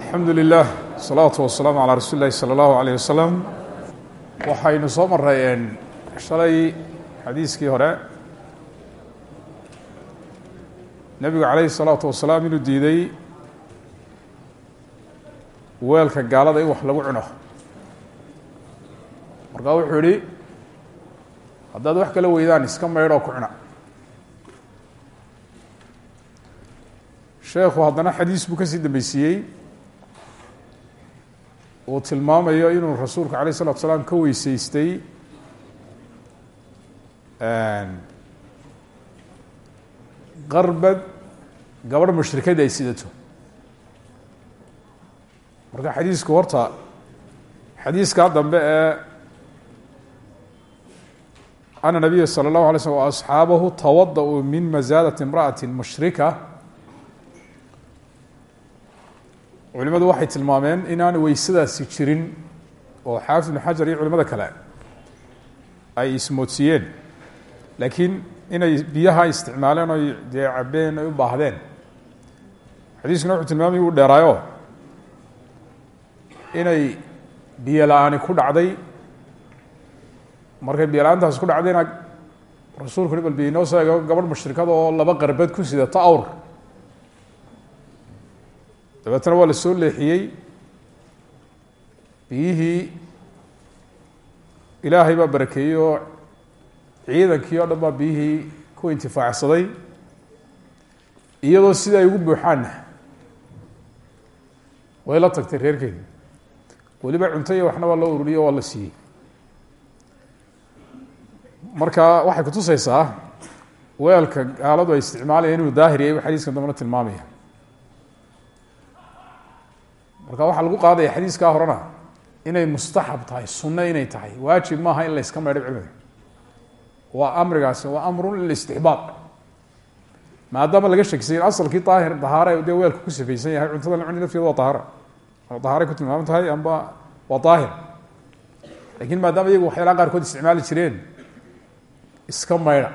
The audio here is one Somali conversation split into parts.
alxamdu lilah asalaatu wasalaamu calaa rasuuli lahi sala allahu alayh wasalam waxaynu soo marayeen shalay xadiiskii hore. Nebigu calayhi salaatu wasalaam inuu diiday weelka gaalada in wax lagu cuno. Markaa wuxuu yihi haddaad wax kala weydaan iska maydhoo ku cuna. Sheekhu haddana xadiis buu ka sii dambeysiiyey uu tilmaamayo inuu rasuulku alayه الsalatu salaam ka weyseystay qarbad gabadh mushrikada ay sidato marka xadiisku horta xadiiskaa dambe ee ana nabiya salى الlahu alay slm asxaabahu tawada-uu min mazaadaة imraأaة mushrika culimadu waxay tilmaameen inaan weysadaasi jirin oo xaafid ibn xajar iyo culimada kale ay ismoodsiiyeen. Laakiin inay biyaha isticmaaleen oy dee cabeen ay u baahdeen. Xadiiskuna wuxuu tilmaamay uu dheeraayo inay biyo la'aani ku dhacday. Markay biyo la'aantaasi ku dhacdayna rasuulku bal biyo inoo gabadh mushrikada oo laba qarbad ku sidata awr dabeetna waa la soo leexiyey. Biyihii ilaahay baa barakeeyey oo ciidankii oo dhan baa biyihii ku intifaacsaday. Iyadoo sida ay ugu buuxaanna way la tagtay reerkeedi weliba cunto iyo waxna waa loo ururiyey o waa la siiyey. Marka waxay kutuseysaa weelka gaaladu ay isticmaalayeen inuu daahir yahay bu xadiiskan dambena tilmaamaya marka waxaa lagu qaadaya xadiiskaa horena inay mustaxab tahay sunno inay tahay waajib maaha in la yska maydho cilmiga waa amrigaasi waa amrun lilistixbaab. Maadaama laga shakisay in asalkii daahir dahaare dee weelka ku sifaysan yahay cuntada la cuni lafteeda waa dahaara dahaaray ku tilmaaman tahay amba waa daahir laakiin maadaama iyagu waxyaalaha qaarkood isticmaali jireen iska maydha.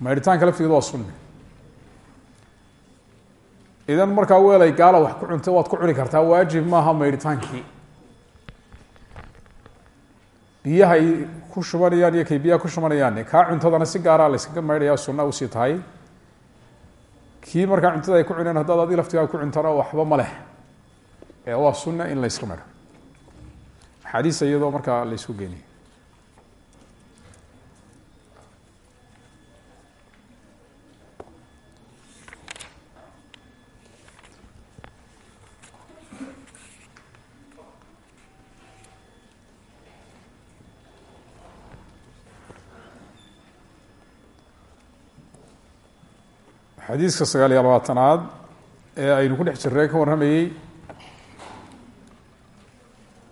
Maydhitaanka lafteeda waa sunni idan markaa weelay gaala wax ku cuntay waad ku cuni kartaa. Waajib maaha maydhitaankii biyaha ay ku shubanayaan iyo kay biyaha ku shubanayaan. Kaa cuntadana si gaaraa la yskaga maydhaya sunna u sii tahay. Kii markaa cuntada ay ku cuneen haddaad adi laftigaa ku cuntana waxba ma leh. Ee waa sunna in la yska maydho. Axaadiis iyadoo markaa la ysku xadiiska sagaal iyo labaatanaad ee aynu ku dhex jirnay ka warramayey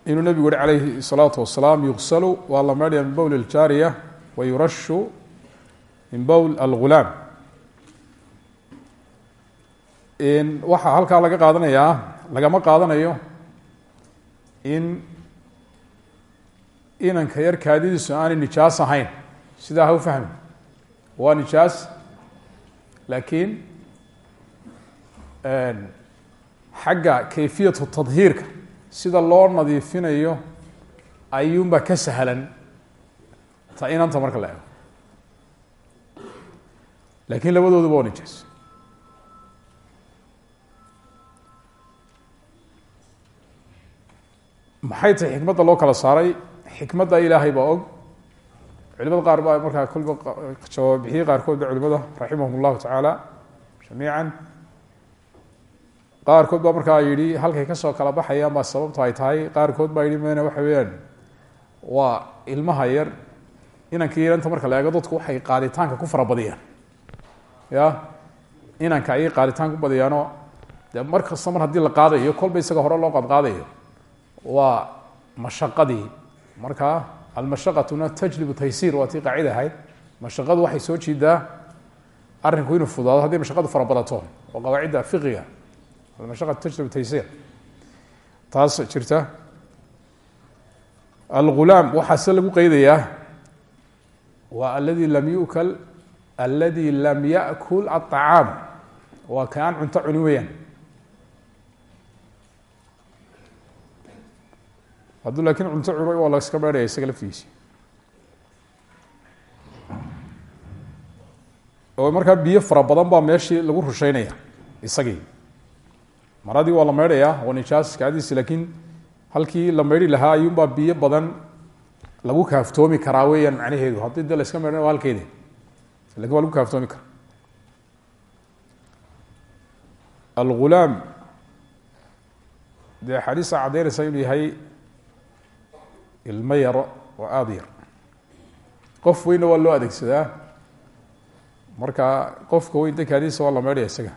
inuu nabigu yihi calayhi salaatu wasalaam yuqsalu waa la maydhaya min bowl aljaariya wa yurashu min bowl algulaam. Waxaa halkaa laga qaadanayaa lagama qaadanayo in inanka yar kaadidiisu aanay nijaas ahayn. Sidaa ha u waa nijaas laakiin xagga kayfiyatu tadhiirka sida loo nadiifinayo ayuunbaa ka sahlan. Ta inanta marka la ego laakiin labadooduba waa nijaas. Maxay tahay xikmadda loo kala saaray? Xikmadda ilaahay baa og culimada qaar baa markaa kolba jawaab bixiyey qaarkood ba culimada raximahum llahu tacaala jamiica qaarkood baa markaa yihi halkay ka soo kala baxayaan baa sababto ay tahay qaarkood baa yihi mn waxa weeyaan waa ilmaha yar inanka yaranta marka la eego dadku waxay qaaditaanka ku farabadiyaan ya inanka ayay qaaditaan ku badiyaanoo dee mar kasta mar la qaadayo kolba isaga hore loo qaadqaadayo waa mashaqadii markaa almashaqatuna tajlibu taysiir waa tii qaacida ahayd. Mashaqadu waxay soo jiidaa arrinku inuu fudaado hadday mashaqadu farabadato oo qawaacidda almashaqatu tajlibu taysiir. Taas jirta. Algulaam waxaa se lagu qeydayaa waa aladi lam yukal aladi lam yakul aلطacaam waa ka aan cunto hadduu laakiin cunto cuno waa la iska isaga laftigiisi oo markaa biyo fara badan baa meeshii lagu rusheynaya isagii. Maradii waa la meydhayaa waa nijaas kaadiisi laakiin halkii la meydhi lahaa ayuunbaa biyo badan lagu kaaftoomi karaa weeyaan macnaheedu. Haddii de la iska waa halkeedi laakiin waa lagu kaaftoomi karaa. Algulaam dee axaadiista caddaynaysa inuu yahay ilmo yaro oo aada yar. Qof weynna waa loo adeegsadaa. Marka qofka weyn dakaadiisa waa la meydhaya isaga.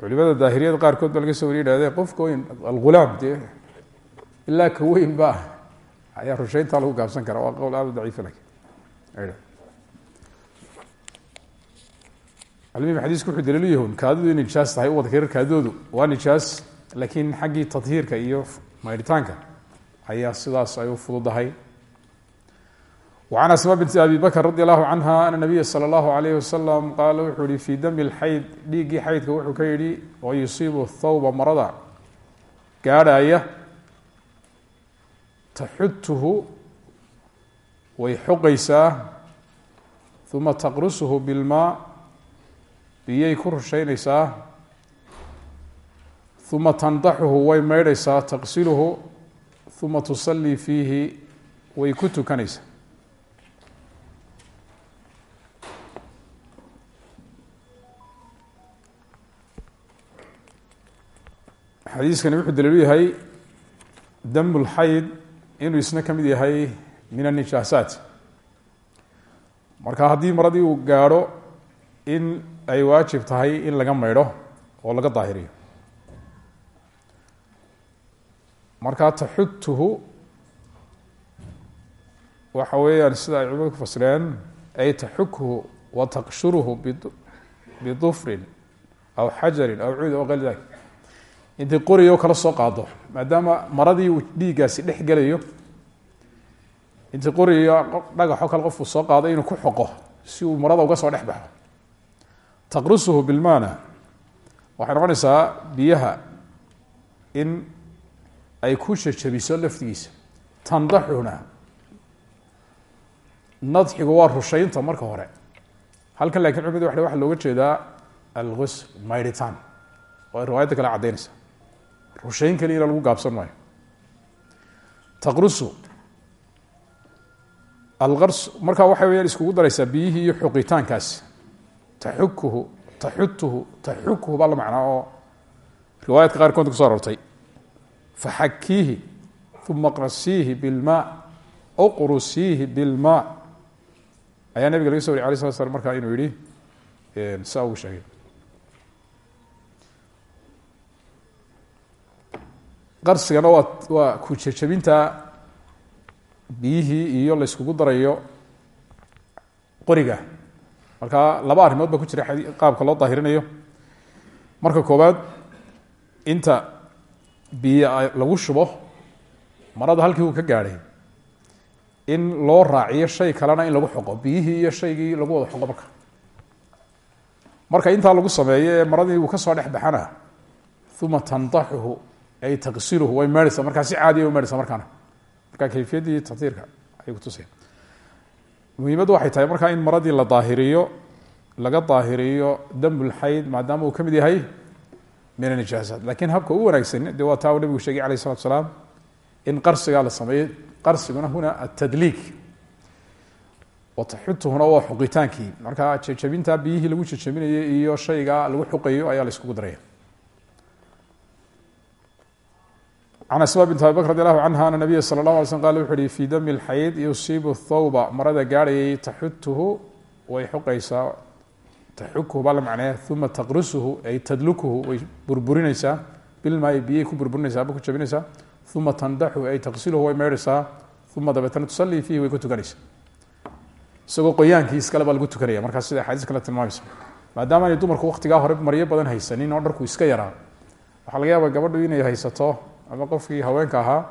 Culimada daahiriyada qaarkood ba laga soo yidhahdee qofka weyn algulaam dee ilaa ka weyn ba ayaa rusheyntaa lagu gaabsan karaa waa qowl aada daciifa laakiin almim xadiisku wuxuu daliilu yahun kaadidu nijaas tahay u wada karir kaadidoodu. Waa nijaas laakiin xaggii tadhiirka iyo maydhitaanka ayaa sidaas ay u fududahay. An asma bint abi bakr radi allahu canha ana nabiya sala allahu alayh wasalam qaala wuxuu yihi fii dami lxayd dhiiggii xaydka wuxuu ka yidhi oo yusiibu thawba marada. Gaadhaya taxutuhu way xoqaysaa uma taqrusuhu bilmaa biyay ku rushaynaysaa uma tandaxuhu way maydhaysaa taqsiluhu uma tusalii fiihi way ku tukanaysaa. Xadiiskani wuxuu daliilu yahay dam lxayd inuu isna ka mid yahay min anijaasaat marka haddii maradii uu gaadho in ay waajib tahay in laga maydho oo laga daahiriyo. Marka taxutuhu waxa weeyaan sida ay culimadu ku fasireen ay taxukhu wa taqshuruhu bidufrin aw xajarin aw cuud aw kayr dalik intay qoriyo kala soo qaado maadaama maradii uu dhiiggaasi dhex gelayo intay qoriyo dhagaxo kale qofku soo qaado inuu ku xoqo si uu marada uga soo dhex baxo. Taqrusuhu bilmana waxay noqonaysaa biyaha in ay ku jajabiso laftigiisa tandaxuna nadxigu waa rushaynta marka hore halkan laakiin culimadu wa waxa looga jeedaa algusl maydhitaan oo ay riwaayadda kale caddaynaysa rushayn kaliyana lagu gaabsan maayo taqrusu alqars marka waxay weyaan iskugu daraysaa biyihii iyo xuqitaankaasi taxukuhu taxutuhu taxukuhu baa la macnaa oo riwaayadka qaarkood kuso arortay faxakiihi uma qrasiihi bilmaa uqrusiihi bilmaa ayaa nabiga laga so wariy alay slat slam markaa inuu yihi saa ugu sheegay. Qarsigana waa waa ku jejabinta biyihii iyo la yskugu darayo qoriga. Marka laba arrimood baa ku jira qaabka loo daahirinayo. Marka koowaad inta biyo lagu shubo marada halkii uu ka gaadhay. In loo raaciyo shay kalena in lagu xoqo biyihii iyo shaygii lagu wada xoqo marka. Marka intaa lagu sameeyo ee maradii uu ka soo dhex baxana. Uma tandaxuhu ay taqsiluhu way meedhaysaa markaa si caadiya meedhaysaa markaana. Marka kayfiyaddii tatiirka ayay kutusaya muhiimaddu waxay tahay markaa in maradii la daahiriyo laga daahiriyo dambulxayd maadaama uu ka yahay min anijaasaat lakiin habka u wanaagsan dee waa taa nabigu sheegay alayh isalatu salaam in qarsigaa la sameeyey qarsiguna huna atadliik wataxutuhuna waa xuqitaankii marka jejabinta biyihii lagu jejabinayay iyo shayga lagu xuqayo ayaa la iskugu daraya can asma bint abi bakr radi allahu canha ana nabiya sala اllah alay slm qala wuxu uhi fi dami lxayd yusiibu thawba marada gaadhayay taxukuhu baa la macneeya uma taqrusuhu ay tadlukuhu way burburinaysaa bilmaai biyay ku burburinaysaa ba ku jabinaysaa uma tandaxu ay taqsiluhu way meedhaysaa uma dabeetana tusalii fiihi way ku tukanaysaa. Isagoo qoyaankii iskale baa lagu tukanaya markaas sida axaadiis kale tilmaamaysa maadaama aanay dumarku waktigaa hore maryo badan haysanin oo dharku iska yaraa waxaa laga yaaba gabadhu inay haysato ama qofkii haweenka ahaa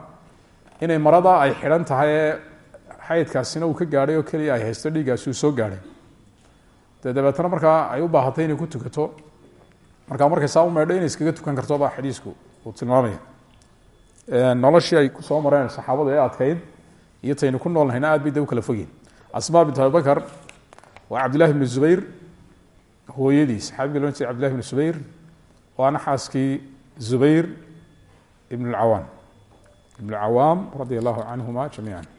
inay marada ay xidhan tahay ee xaydkaasina uu ka gaadhay oo keliya ay haysto dhiiggaasi uu soo gaadhay dee dabeetana markaa ay u baahatay inay ku tukato. Markaa markay saa u inay iskaga tukan karto baa xadiisku uu tilmaamaya. Noloshii ay ku soo mareen saxaabadu ee adkayd iyo taynu ku noolnahayna aad bay kala fogyihin asma bint abibakr waa cabdillahi bnu zubayr hooyadii saxaabigii lohan jiray cabdillahi bnu zubayr waana xaaskii zubayr ibn اlcawaam ibn اlcawaam radia allahu canhuma jamiica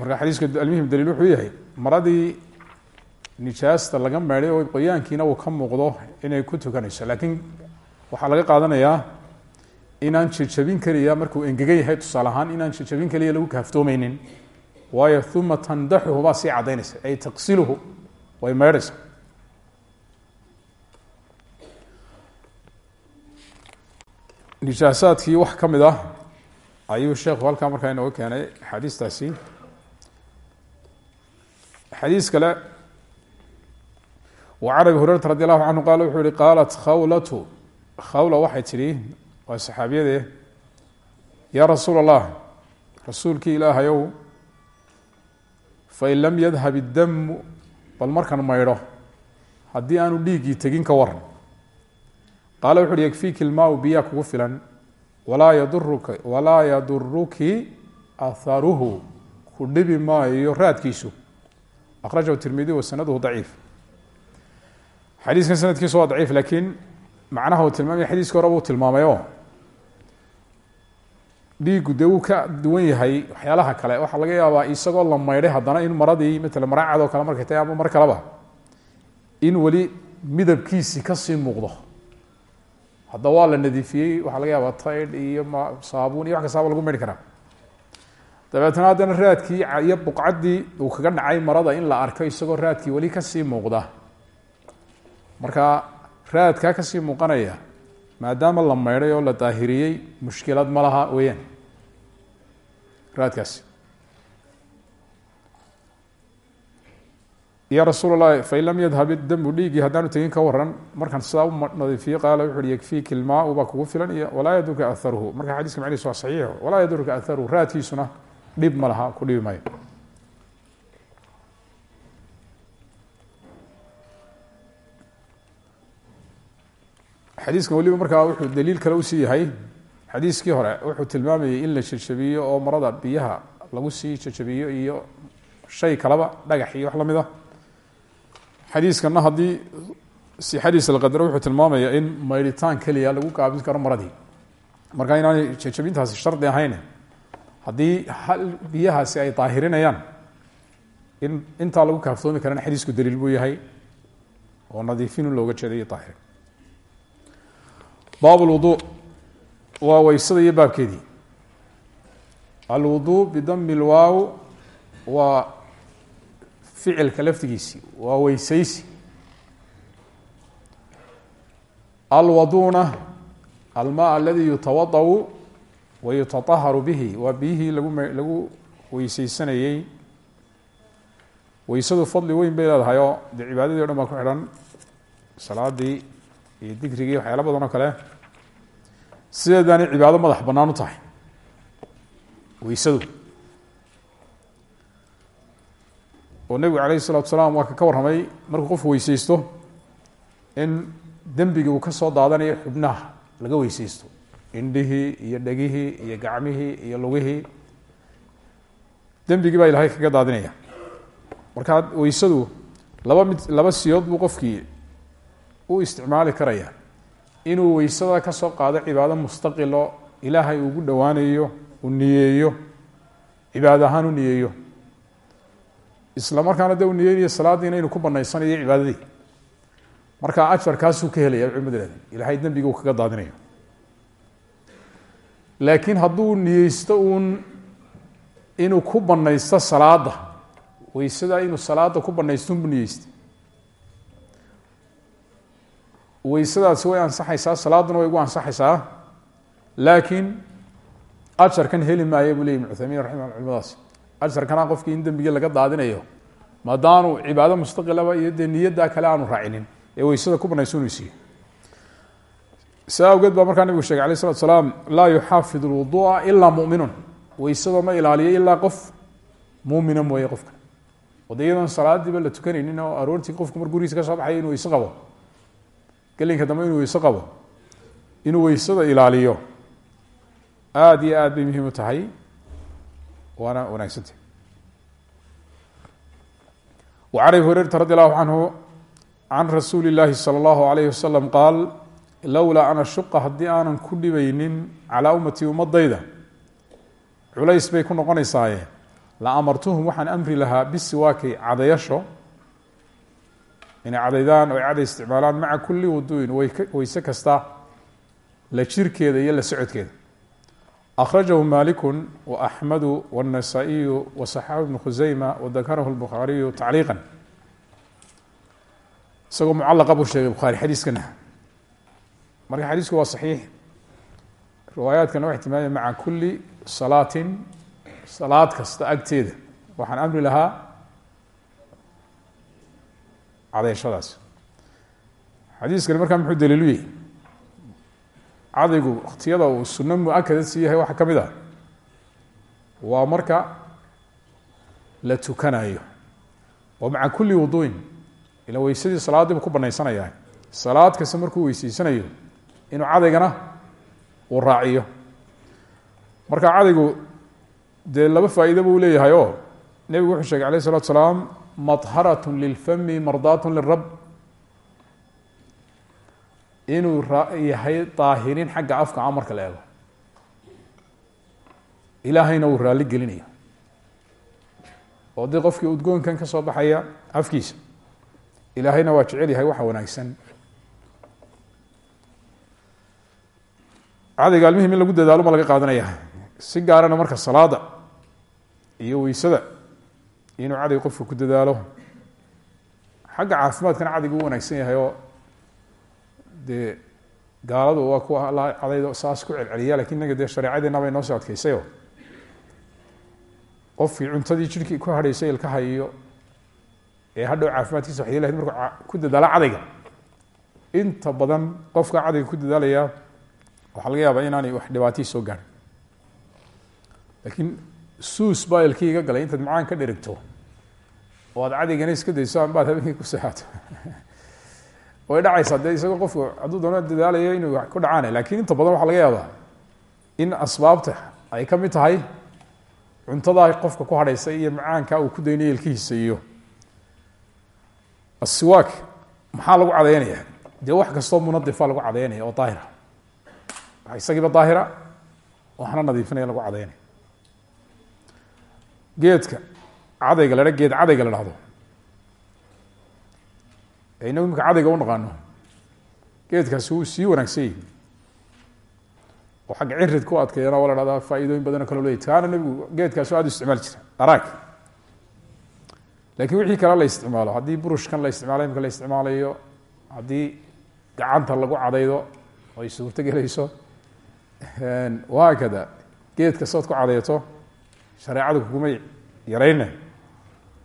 marka xadiiska almuhim daliil wuxuu yahay maradii nijaasta laga meedhay oo qoyaankiina uu ka muuqdo inay ku tukanayso. Laakiin waxaa laga qaadanayaa inaan jejabin keliya markuu engegan yahay tusaale ahaan inaan jejabin keliya lagu kaaftoomeynin waayo uma tandaxuhu baa sii caddaynaysa ay taqsiluhu way meedhaysa nijaasaadkii wax ka mid ah ayuu sheekhu halkaa markaa inooga keenay axaadiistaasi xadiis kale can abi hurayrata radi allahu canhu qaala wuxuu yihi qaalat khawlatu. Khawla waxay tidhi waa saxaabiyadee yaa rasuul allah rasuulkii ilaahayow fain lam yadhab iddamu bal markan maydho haddii aanu dhiiggii tegin ka waran qaala wuxu uhi yakfiiki ilmaau biyaa kugu filan. Walaa yaduruka walaa yaduruki aharuhu ku dhibi maayo raadkiisu akhrajahu tirmidi wa sanaduhu daciif xadiiskan sanadkiisu waa daciif laakiin macnaha uu tilmaamaya xadiiska hore buu tilmaamay oo dhiigu dee wuu ka duwan yahay waxyaalaha kale waxaa laga yaabaa isagoo la maydhay haddana in maradii matala maraacad oo kale markay tahay ama mar kaleba in weli midabkiisi ka sii muuqdo hadda waa la nadiifiyey waxaa laga yaabaa taydh iyo m saabuun iyo wax kastaaba lagu maydhi karaa dabeetna haddana raadkii iyo buqcaddii uu kaga dhacay marada in la arko isagoo raadkii weli ka sii muuqda. Marka raadkaa ka sii muuqanaya maadaama la maydhay oo la daahiriyey mushkilad ma laha weeyaan. Raadkaasi. Ya rasuul اlahi fain lam yadhab idambu dhiiggii haddaanu tegin ka waran markaan sidaa u nadiifiyo qaala wuxu uhi yakfiiki ilmaau baa kugu filan iyo walaa yadurka aharuhu marka xadiiska macnihiis waa saxiixo walaa yadurka aharuhu raadkiisuna dhib ma laha ku dhibi maayo xadiiskan weliba markaa wuxuu daliil kale u sii yahay. Xadiiskii hore wuxuu tilmaamayay in la jajabiyo oo marada biyaha lagu sii jajabiyo iyo shay kaleba dhagax iyo wax la mid a xadiiskana haddii sixadiis la qadaro wuxuu tilmaamaya in maydhitaan keliya lagu gaabin karo maradii. Marka inaanay jajabintaasi shardi ahayn haddii biyahaasi ay daahirinayaan in intaa lagu kaaftoomi karana xadiisku daliil buu yahay oo nadiifin looga jeeday daahir baab lwudu waa weysada iyo baabkeedii. Alwudu bidami lwaaw waa ficilka laftigiisi waa weysaysi alwaduna almaa aladi yutawadau wa yutaaharu bihi waa biyihii lagu m lagu weyseysanayey weysadu fadli weyn bay leedahay oo dee cibaadadii o dhan baa ku xidhan salaadii iyo dikrigii waxyaala badan oo kale. Sideedaanay cibaado madax bannaan u tahay weysadu. Oo nebigu calayhi salatu salaam waa ka ka warramay markuu qofku weyseysto in dembigii uu ka soo daadanayo xubnaha laga weyseysto indhihii iyo dhegihii iyo gacmihii iyo lugihii dembigii baa ilaahay kaga daadinaya. Markaa weysadu laba mid laba siyood buu qofkii u isticmaali karaya. Inuu weysada ka soo qaado cibaado mustaqilo ilaahay ugu dhowaanayo uu niyeeyo cibaado ahaan u niyeeyo. Isla markaana de uu niyeynayo salaadiina inuu ku banaysanayo cibaadadii. Markaa ajarkaasuu ka helaya culimadu ihahden ilahay dembiga uu kaga daadinayo laakiin hadduu niyeysto uun inuu ku banaysto salaada weysada inuu salaada ku banaysto unbu niyeysta. Weysadaasi way ansaxaysaa salaaduna way ugu ansaxaysaa. Laakiin ajarkan heli maayo buu ley ibn cuthaymiin raximah culimadaasi. Ajarkana qofkii in dembigii laga daadinayo maadaanu cibaado mustaqilaba iyo dee niyaddaa kale aanu raacinin ee weysada ku banayso inuu siiyo saa awgeed baa markaa nabigu shegay alay slatu salaam laa yuxaafid lwudua ilaa muminun weysada ma ilaaliyo ilaa qof mumina mooye qofka oo de iyadoon salaadiiba la tukanaynin oo aroortii qofku mar gurigiisa ka soo baxay inuu weyse qabo gelinka dambe inuu weyse qabo inuu weysada ilaaliyo aada iyo aad bay muhiim u tahay waana wanaagsantah وعن أبي هريرة رضي الله عنه عن رsuuل اللahi صلى الله عليه وسلم qاal lowlaa an ashuqa haddii aanan ku dhibaynin calaa ummatii ummadayda culays bay ku noqonaysaaye. La amartuhum waxaan amri lahaa bisiwaaki cadayasho. Inay cadaydaan oy caday isticmaalaan maca kulli waduin weyse kasta la jirkeeda iyo la socodkeeda. Akhrajahu malikun waaxmedu wاnasaaئiyu wasaxaxu ibnu khuseyma wadakarahu lbukhaariyu tacliiqa isagoo mucalaqa buu sheegay bukhaari xadiiskana marka xadiisku waa saxiix. Riwaayaadkana waxay tilmaamaya maca kulli salaatin salaad kasta agteeda. Waxaan amri lahaa cadeyshadaas xadiiskani markaa muxuu daliilu yahy cadaygu waktiyada uu suno mu'akada sii yahay waxa ka mid ah waa marka la tukanayo oo maca kulli wuduin ila weysadii salaadiibu ku banaysanayaa salaad kasta markuu weyseysanayoo inuu cadaygana uu raaciyo marka cadaygu dee laba faa'iida buu leeyahay oo nebigu wuxuu sheegay alayh الsalatu salaam maطharat lilfami mardaat lirab inuu yahay daahirin xagga afka a marka la eego ilaahayna uu raalli gelinayo oo dee qofkii udgoonkan ka soo baxaya afkiisa ilaahayna waa jecel yahay waxa wanaagsan Cadayga almihim in lagu dadaalo ma laga qaadanaya. Si gaarana marka salaada iyo weysada inuu caday qofka ku dadaalo xagga caafimaadkana cadaygu u wanaagsan yahay oo dee gaaladu waa kuwa la cadaydo saas ku celceliya laakiin inaga dee shareecadeena bay noo soo adkeysayo qofkii cuntadii jirhkii ku hadhaysay ilkaha iyo ee hadhow caafimaadkiisa waxay lahayd markuu ku dadaalo cadayga. Inta badan qofka cadayga ku dadaalaya waxaa laga yaabaa inaanay wax dhibaatii soo gaarin. Laakiin suus baa ilkii iga galay. Intaad macaan ka dherigto oo aad cadaygana iska dayso ambaad habeenkii ku seexato. Way dhacaysaa. Dee isagoo qofku hadduu doono dadaalayo inuu ku dhacaan laakiin inta badan waxaa laga yaabaa in asbaabta ay ka mid tahay cuntadaa qofka ku hadhaysa iyo macaanka uu ku daynayo ilkihiisa iyo asiwaak maxaa lagu cadeynaya dee wax kastoo munadifa lagu cadeynaya oo daahira isagiiba daahira? Waxna nadiifinaya lagu cadeynaya geedka cadayga la geed cadayga la dhahdo. Inagu imika u naqaano geedkaasi wuu sii wanaagsan oo xagga cirid ku adkeeyana waa la dhahdaa faa'iidooyin badano kaloo leeyahy kaana nebigu geedkaasi aad u isticmaali araag laakiin wixii kale la isticmaalo haddii burushkan la isticmaalo imika la isticmaalayo haddii gacanta lagu cadaydo ay suurto gelayso wahaakada geed kastood ku cadayto shareecada kuguma yareyne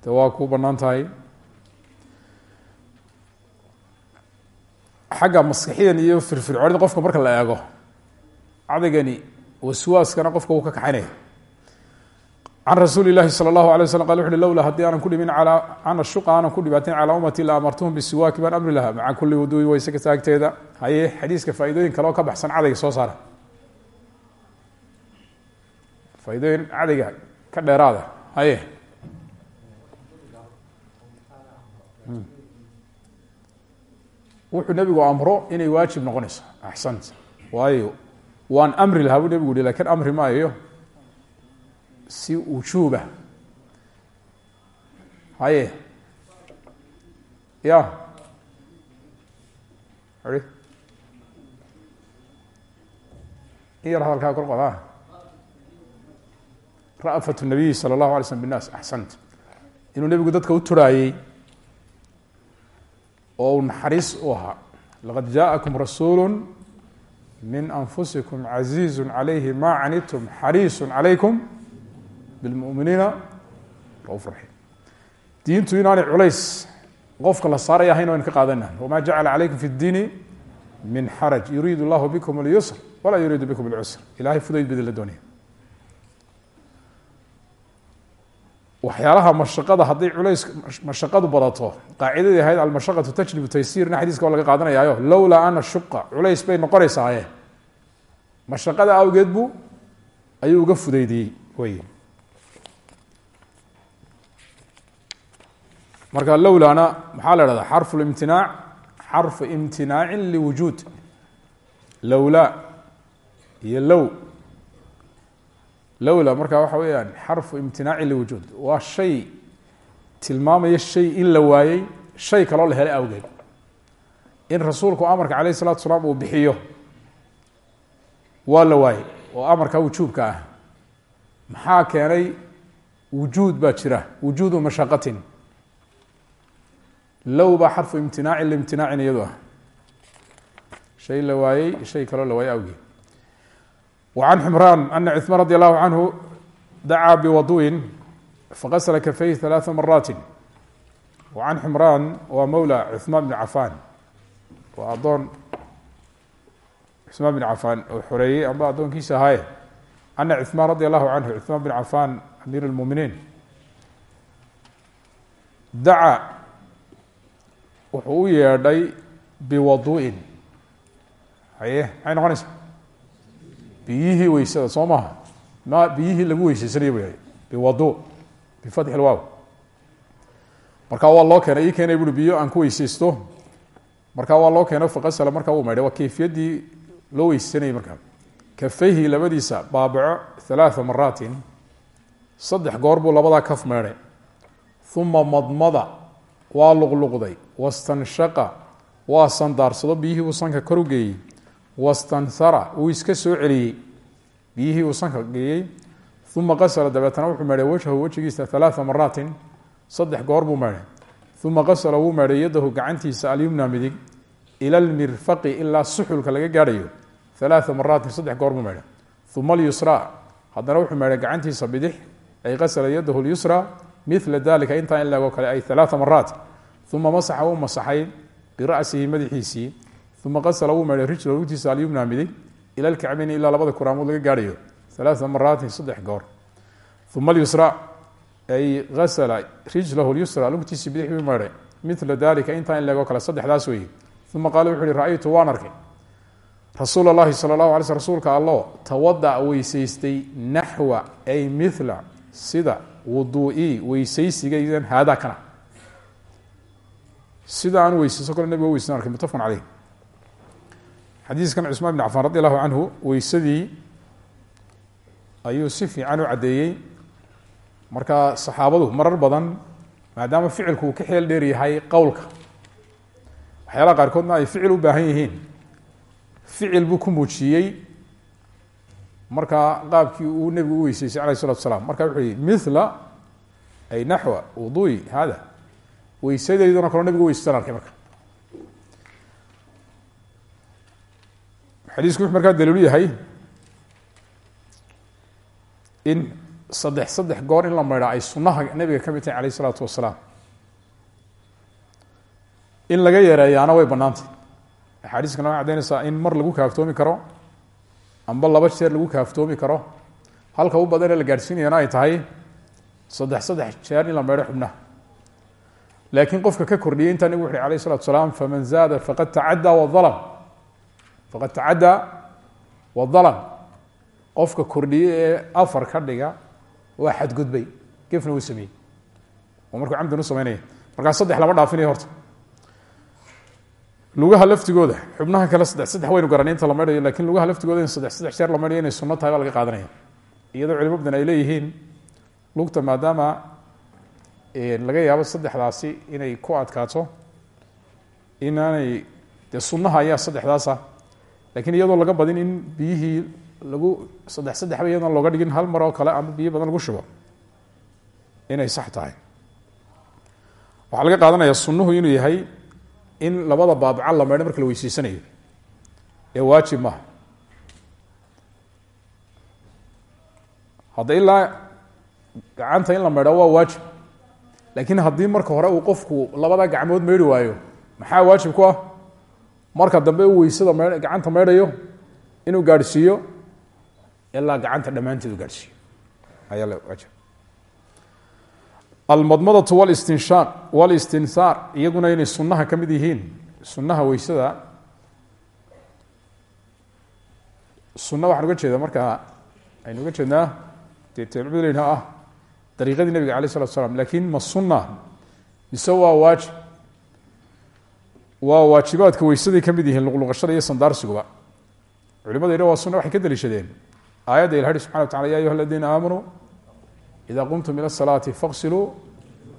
de waa ku bannaan tahay. Xagga maskixiyan iyo firfircoonida qofka marka la eego cadaygani waswaaskana qofka wuu ka kaxaynaya can rasuuli lahi salى اlahu alay waslam qal wuxu lowla haddii aanan ku dhimin an ashuqa aanan ku dhibaatin calaa ummati la amartuhum bisiwaaki baan amri lahaa. Maca kuli wuduui wayse kasta agteeda haye xadiiska faa'iidooyin kale oo ka baxsan cadayga soo saara faaidooyin cadayga ka dheeraada haye wuxuu nebigu amro inay waajib noqonayso axsant waayo waan amri lahaa buu nebigu yihi laakiin amri maayo si wujuuba haye ya yar hadalkaa kor qodaa ra'fat nabiyi salى اllahu alay slm bالnas axsant inuu nebigu dadka u turaayey oo uu naxariis u ahaa laqad jaaءakum rasuulu min anfusikum caziizu عalayhi ma canidtum xariisu عalaykum bilmuminiina rauf raxiim diintu inaanay culays qofka la saaray ahayn o aynu ka qaadana wama jacala calaykum fi اdiini min xaraj yuriid اllahu bikum اlyusr walaa yuriidu bikum اlcusr ilahay fudayd badi la doonaya waxyaalaha mashaqada hadday culays mashaqadu badato qaacidadii ahayd almashaqatu tajlibu taysirna xadiiska waa laga qaadanayaayo lowlaa ana shuqa culays bay noqonaysaaye. Mashaqada awgeed buu ayuu uga fudaydiyey wey marka lowlaana maxaa la ihahdaa xarfu imtinaac xarfu imtinaacin liwujuud. Lowlaa iyo low lowla marka waxa weeyaan xarfu imtinaacin liwujuud waa shay tilmaamaya shay in la waayey shay kaloo la helay awgeed. In rasuulku amarka alayh الsalatu salaam uu bixiyo waa la waayey oo amarka wujuubka ah. Maxaa keenay wujuud baa jira? Wujuudu mashaqatin low baa xarfu imtinaacin liimtinaacin iyado ah. Shay la waayey shay kaloo la waayey awgeed وعن حمrان أن cثمان رضي الله عنه dacا بوضuءi fغsل kفyh ثaلاث مرات وعن حمrان waa mولى cثمان بن عفان waa adoon cثmaan بن عفان oo xoreeyey amba adoonkiisa ahaaye أنa cثمان رضي الله عنه cثمان بن عفان أمير المؤمiنiin dacا wuxuu u yeedhay بوضuءi haye maxay noqonaysa biyihii weysada soo maha ma biyihii lagu weyseysanaya bu biwadu bifatxi lwaaw markaa waa loo keenay keenay bui biyo aan ku weyseysto markaa waa loo keeno faqasala markaa uu maydhay waa kayfiyaddii loo weyseysanayay markaa kafayhi labadiisa baabaco halaatha maraatin saddex goor buu kaf meedhay uma madmada waa luqluqday. Wastanshaqa waa sandaarsado biyihii uu sanka kor u geeyey wastanhara uu iska soo celiyey. biyihii uu sanka geeyey uma dabeetana wuxuu meedhay wajhahu wejigiisa halaatha maraatin saddex goor buu meedhay uma wuu meedhay yadahu gacantiisa alyumna midig ila lmirfaqi ilaa suxulka laga gaadhayo. halaatha maraatin saddex goor buu meedhay uma alyusra wuxuu meedhay gacantiisa bidix. ay qasala yadahu lyusra mila dalika intaa in leegoo kale ay halaatha maraat uma masaxa wuu masaxay bira'sihi madaxiisii uma qasla wuu meedhay rijla lugtiisa alyumna midig ila lkacbayni ilaa labada kuraamood laga gaadhayo alaaa maraatin saddex goor uma alyusra ay asla rijlahu lyusra lugtiisii bidix buu meedhay mila dalika intaa in leegoo kale saddexdaas weeye uma qaala wuxu uhi ra-aytu waan arkay rasuul اllahi salى اlahu alay sl rasuulka allo tawadaأ weysaystay naxwa ay mila sida wuduu'i weysaysigaydan haadaa kana sida aan weysayso kale nabiga weysan arkay mutafaqun caleyh xadiiskan cusmaan bin cafaan radi allahu canhu weysadii ayuu si fiican u caddeeyey. Marka saxaabadu marar badan maadaama ficilku uu ka xeel dheer yahay qowlka waxyaalaha qaarkoodna ay ficil u baahan yihiin. Ficil buu ku muujiyey. Markaa qaabkii uu nebigu u weyseysay alayh isalatu asalaam marka wuxuu yihi mila ay naxwa wuduui hada weysadeyduna kaloo nabigu weyssan arkay marka xadiisku wuxuu markaa daliilu yahay in saddex saddex goor in la maydhaa ay sunaha nebiga ka mid tahay alayh isalaatu wasalaam. In laga yareeyaana way bannaantay. Axaadiiskana waxay caddaynaysaa in mar lagu kaaftoomi karo amba laba jeer lagu kaaftoomi karo halka u badan ee la gaadhsiinayana ay tahay saddex saddex jeer in la maydho xubnaha. Laakiin qofka ka kordhiyay intaa nebigu wuxu uhi alayh isalatu salaam faman zaada faqad tacaddaa waظalm faqad tacaddaa waظalm qofka kordhiye ee afar ka dhiga waa xadgudbay. Gefna uu sameeyey. Oo markuu camdan u sameynaya markaa saddex lama dhaafinayo horta. Lugaha laftigooda xubnaha kale saddex saddex waynu garanay inta la maydhayo laakiin lugaha laftigooda in saddex saddex jeer la maydhayo inay sunno laga qaadanaya. Iyadoo culimo badan ay leeyihiin lugta maadaama laga yaabo saddexdaasi inay ku adkaato inaanay dee sunnaha ayaa saddexdaasa lakiin iyadoo laga badin in biyihii lagu saddex saddexba iyadoon looga dhigin hal mar oo kale ama biyo badan lagu shubo. Inay sax tahay. Waxaa laga qaadanaya sunnuhu inuu yahay in labada baabaca la maydho marka la weyseysanayo ee waajib maaha. Hadda ilaa gacanta in la maydho waa waajib. Laakiin haddii marka hore uu qofku labada gacmood maydhi waayo maxaa waajib ku ah marka dambe u weysada me gacanta maydhayo inuu gaadhsiiyo ilaa gacanta dhammaanteed u gaadhsiiyo. Almadmadatu walistinshaaq walistinsaar iyaguna inay sunnaha ka yihiin sunnaha weysada sunna waxaan uga jeedaa markaa aynu uga jeednaa dee leyna ah dariiqadii nabiga alay slatu slam laakiin ma sunna mise waa waajib waa waajibaadka weysaday ka mid yihiin luqluqashada iyo sandaarsigaba culimada yidha waa sunna waxay ka daliishadeen. Aayadda ilahi subxana wa tacala ya ayuha aladiina aamanuu ida qumtum ila asalaati faqsiluu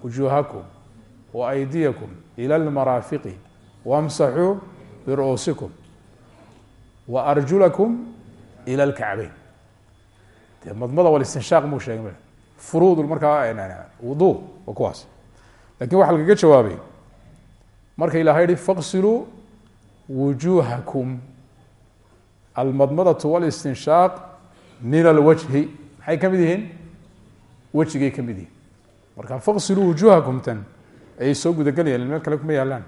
wujuuhakum wa aydiyakum ila almaraafiqi wamsaxuu biru'uusikum wa arjulakum ila alkacbeyn dee madmada walistinshaaq muu sheegay furuud markaa wudu waa kuwaas. Lakin waxa lagaga jawaabay marka ilahay yihi faqsiluu wujuuhakum. Almadmadatu walistinshaaq min alwajhi maxay ka mid yihiin? Wejigay ka mid yihiin. Marka faqsiluu wujuuhakum tan ayay soo gudagelayaan meel kale kuma yaalaan.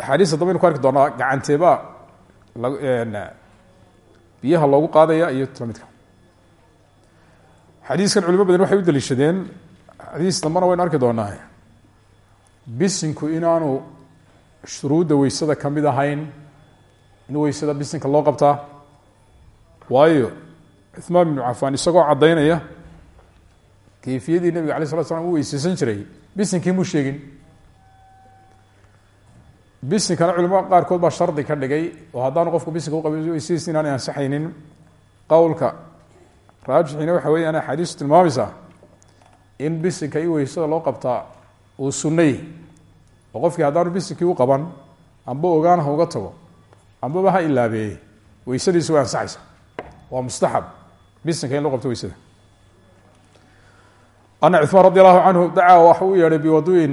Axaadiis haddaba aynu ku arki doonaa gacanteebaa biyaha loogu qaadaya iyo lamidka xadiiskan culimo badan waxay u daliishadeen. Xadiis dambana waynu arki doonaa bisinku inaanu shuruudda weysada ka mid ahayn in weysada bisinka loo qabtaa waayo cuhmaan binu cafaan isagoo caddaynaya kayfiyadii nabiga alay slat slam u weyseysan jiray bisinkii muu sheegin? Bisinkana culimada qaarkood baa shardi ka dhigay oo haddaanu qofku bisinka uqabin weysadiis inaanay ansaxaynin. Qowlka raajixina waxa weeyaan axaadiisu tilmaamaysaa in bisinka iyo weysada loo qabtaa uu sunnay. Oo qofkii haddaanu bisinkii u qaban amba ogaan ha uga tago ambaba ha ilaabeeye weysadiisi way ansaxaysa. Waa mustaxab bisinka in loo qabto weysada. Ana cumaan radi allahu canhu dacaa waxa u yeedhay biwaduin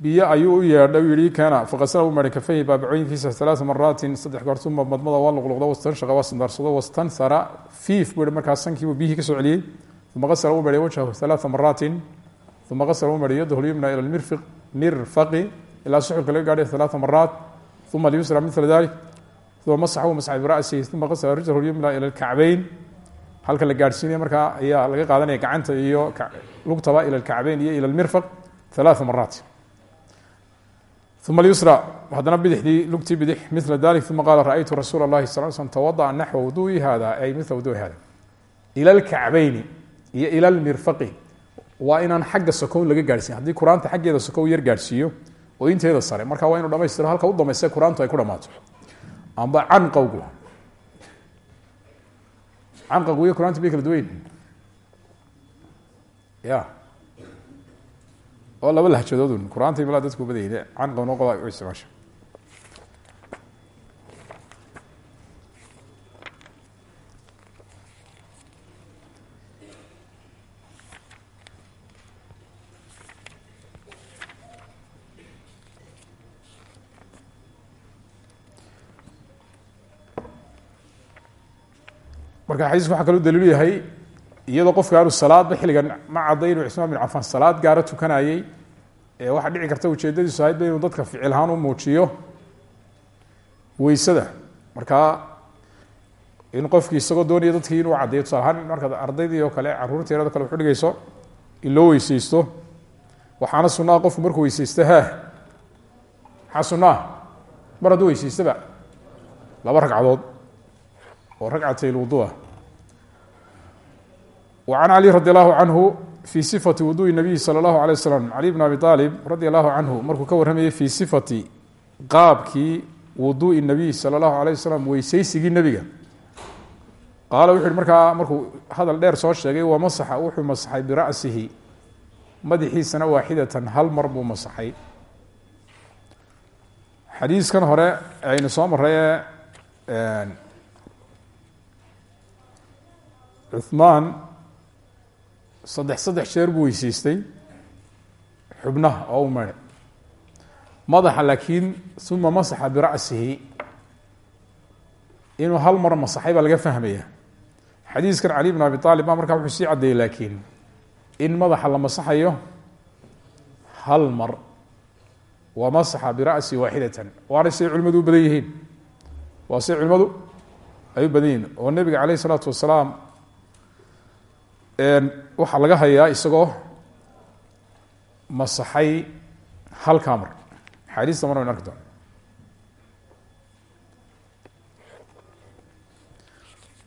biyo ayuu u yeedhay yihi keena faqasala u maray kafayhi baabacooyinkiisa alaaa maraatin saddex goor uma madmada waa luqluqda wastanshaqa waa sandaarsado wastansara fiif buu yihi markaas sankiibuu biyihii ka soo celiyey. Uma qasala u maray wajhahu alaaa maraatin uma qasala u maray yadahu lyumna ila mirfaqi ilaa suxulka laga gaadhay alaaa maraat uma lyusra mila dalik uma masaxu masaxa birasihi uma qasala rijlahu lyumna ila lkacbeyn halka la gaadhsiinaya markaa ayaa laga qaadanaya gacanta iyo lugtaba ila lkacbeyn iyo ila lmirfaq alaaa maraat uma lyusra haddana bidixdii lugtii bidix mila dalik uma qaala raأytu rasuula اlahi sal slm tawadaأa naxwa wuduui hada ay mila wuduui hada ila lkacbeyni iyo ila lmirfaqi waa inaan xagga sokown laga gaadhsiin haddii quraanta xaggeeda sokow yar gaadhsiiyo oo inteeda sare marka waa inu dhamaystiro halka u dambayse quraantu ay ku dhamaato amba canqowgu canqowgu iyo quraantu bay kala duwayn ya oo laba lahjadoodun qur'aanta imla dadku badayne canqowna qoda u isticmaasha marka xadiisku waxa kaloo daliilu yahay iyadoo qofka aanu salaadba xilligan ma cadday inuu cismaan bin cafaan salaad gaara ee waxaa dhici karta ujeedadiisu ahaydba inuu dadka ficilhaan u muujiyo weysada. Markaa in qofkii isagoo doonaya dadkii inuu caddeeyo tusaale ahaan markaad ardaydii oo kale carruurta yarado kale waxu dhigayso in loo waxaana sunnaha qofku markuu weyseysto ha maxaa sunnaha mar hadduu weyseystaba laba ragcadood oo ragcatay lwuduah وعن علي رضي الله عنه في صفة وضوء النبي صلى الله عليه وسلم علي بن أبي طالب رضي الله عنه markuu ka warramayay في صفة qaabkii وضوء النبي صلى الله عليه وسلم weysaysigii nebiga qaala wuxu uhi markaa markuu hadal dheer soo sheegay wamasaxa wuxuu masaxay bira'sihi madaxiisana waaxidatan hal mar buu masaxay xadiiskan hore aynu soo maray ee cuثmaan saddex saddex jeer buu weyseystay xubnaha oo u mere madaxa laakiin uma masaxa bira'sihi. Inuu hal mar masaxay baa laga fahmaya. Xadiiskan cali bn abi aalib baa markaa wuxuu sii caddeeyey laakiin in madaxa la masaxayo hal mar wa masaxa bira'si waaxidatan. Waana siday culimadu u badan yihiin. Waa siday culimadu ay u badan yihiin. Oo nebiga caleyh isalaatu wasalaam waxaa laga hayaa isagoo masaxay halkaa mar axaadiista mar waynu arki doona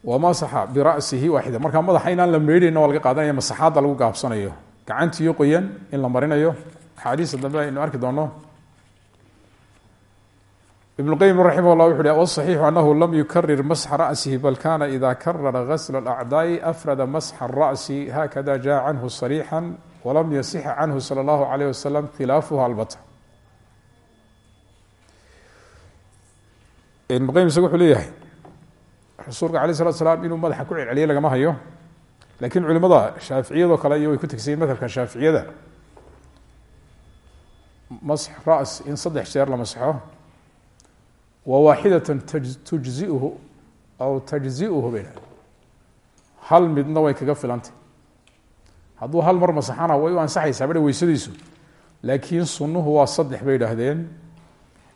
wamasaxa bira'sihi waaxida. Markaa madaxa inaan la meydhayna waa qaadanaya masaxaadda lagu gaabsanayo. Gacantiyo qoyan in la marinayo. Axaadiista dambe aynu arki doono ibn اqayim raximah اllah wuxu uhi wصaxiixu anahu lam yukarir masxa ra'sihi bal kana ida karara gasla اlacdaaءi afrada masxa الra'si hakada jaءa canhu صariixا walam yasixa canhu salى اllahu عalيyh wasalam khilaafuha albata ibn qayim isaga wuxuu leeyahay rasuulka alay slatu slaam inuu madaxa ku celceliyay lagama hayo lakin culimada shaaficiyadoo kale iyo way ku tegsayen madhabka shaaficiyada masx ras in saddex jeer la masxo wa waaxidatan tujziuhu aw tajziuhu bay dhahdeen hal midna way kaga filantay. hadduu hal mar masaxana way u ansaxaysaa badha weysadiisu laakiin sunnuhu waa saddex bay idhaahdeen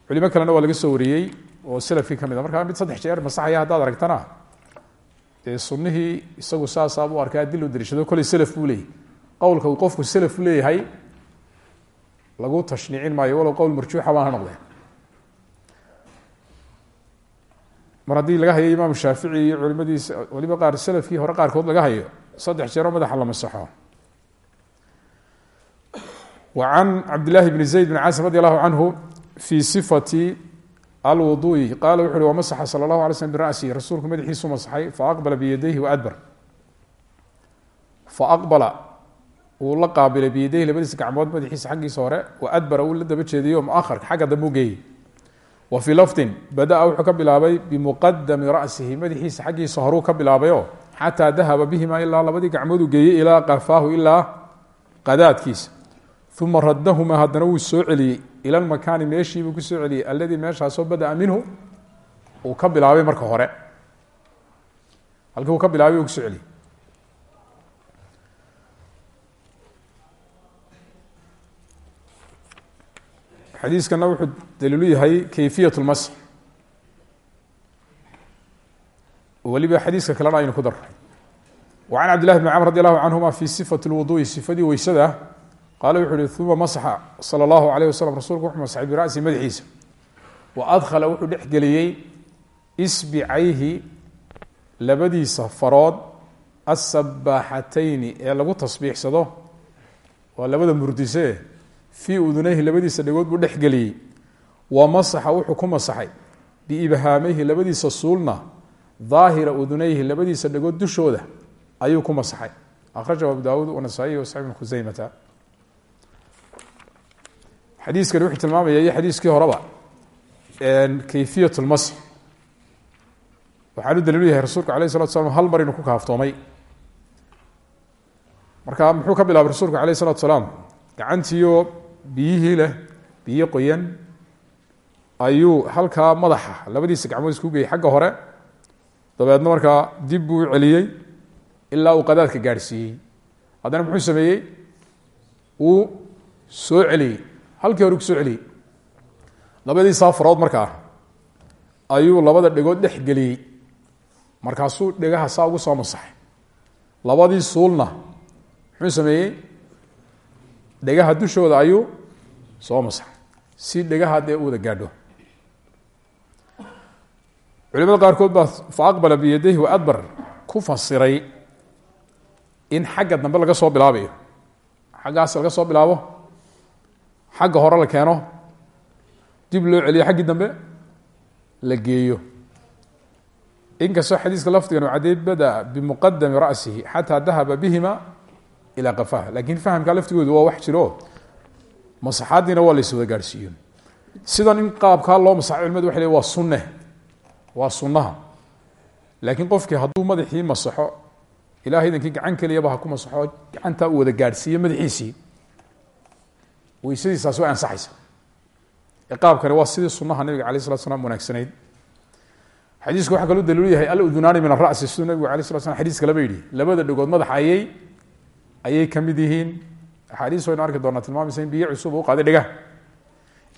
culimo kalena waa laga soo wariyey oo selafkii ka mid a markaa mid saddex jeer masaxaya haddaad aragtana dee sunnihii isagu saasaa u arkaa dil u dariishado kolley selaf buu leeyahy qowlka uu qofku selaf leeyahay lagu tashniicin maayo walow qowl marjuuxa baan ha noqdeen mar haddii laga hayo imaam shaafici iyo culimadiisa waliba qaar selafkii hore qaarkood laga hayo saddex jeeroo madaxa la masaxo. Wa can cabdillahi bni zayd bn casim radi allahu canhu fi sifati alwuduui qaala wuxu uhi wamasaxa sala allahu alay slm bira'sihi rasuulku madaxiisu masaxay faaqbala biyadayhi waadbar faaqbala wuu la qaabilay biyadayhi labadiisa gacmood madaxiisa xaggiisa hore waadbara wuu la daba jeediyo muaharka xagga fii lafdin bada-a wuxuu ka bilaabay bimuqadami ra'sihi madaxiisa xaggiisa horuu ka bilaabayo xataa dahaba bihima ilaa labadii gacmood uu geeyey ilaa qafaahu ilaa qadaadkiisa. Uma radahuma haddana wuu soo celiyey ila lmakaani meeshiibuu ku soo celiyey alladii meeshaasoo bada-a minhu uu ka bilaabay marka hore. Halkii uu xadiiskana wuxuu daliilu yahay kayfiyat lmasx weliba xadiiska kalena aynu ku darray wa can cabdillahi bni camr radi allahu canhuma fi sifati lwuduui sifadii weysada qaala wuxuu uhi uma masaxa sala allahu alayh wasalam rasuulku wuxuu masaxay bira'si madaxiisa wa adkhala wuxuu dhex geliyey isbicayhi labadiisa farood asabaaxatayni ee lagu tasbiixsado waa labada murdise fii udunayhi labadiisa dhegood buu dhex geliyey. Wa masaxa wuxuu ku masaxay. Biibhaameyhi labadiisa suulna daahira udunayhi labadiisa dhegood dushooda ayuu ku masaxay. Akhrajahu abu daawuud wanasaa'iy wasaxib bn khuseymata xadiiskani wuxuu tilmaamaya iyo xadiiskii horeba kayfiyat lmasx waxaan u daliilu yahay rasuulka alayh salatu slam hal mar inuu ku kaaftoomay. Marka muxuu ka bilaabay rasuulku alayh salatu salaam? Gacantiiyo biyihii leh biyo qoyan ayuu halkaa madaxa labadiisa gacmood isku geyey xagga hore dabeedna markaa dib buu u celiyey ilaa uu qadaadka gaadhsiiyey. Haddana muxuu sameeyey? Wuu soo celiyey. Halkii hore ku soo celiyey. Labadiisaa farood markaa ayuu labada dhegood dhex geliyey. Markaasuu dhegaha saa ugu soo masaxay. Labadii suulna muxuu sameeyey dhegaha dushooda ayuu soo masaxay. Si dhegaha dee u wada gaadho. Culimada qaarkood baa fa aqbala biyadayhi wa adbar ku fasiray in xagga dambe laga soo bilaabayo. Xaggaas laga soo bilaabo xagga hore la keeno dib loo celiyo xaggii dambe la geeyo. Inkastoo xadiiska lafdigan uu caddeey bada bimuqadami ra'sihi xataa dahaba bihima ilaa qafaha laakiin fahamka laftigoodu waa wax jiro masaxaadiina waa lays wada gaadhsiiyo sidan in qaabkaa loo masaxo culimadu waxay le waa sunne waa sunnaha laakiin qofkii hadduu madaxii masaxo ilahay idankii gacan keliyaba ha ku masaxo gacantaa uu wada gaadhsiiyo madaxiisii weysadiisaas way ansaxaysa qaabkani waa sidii sunaha nabiga alay slat slam wanaagsanayd xadiisku waxaa kaloo daliilu yahay aludunaani min arasi siduu nabigu alay slat slam xadiis kaleba yidhi labada dhegood madaxa ayay ayay ka mid yihiin. Axaadiis waynu arki doonaa tilmaamaysa in biyo cusub u qaaday dhegaha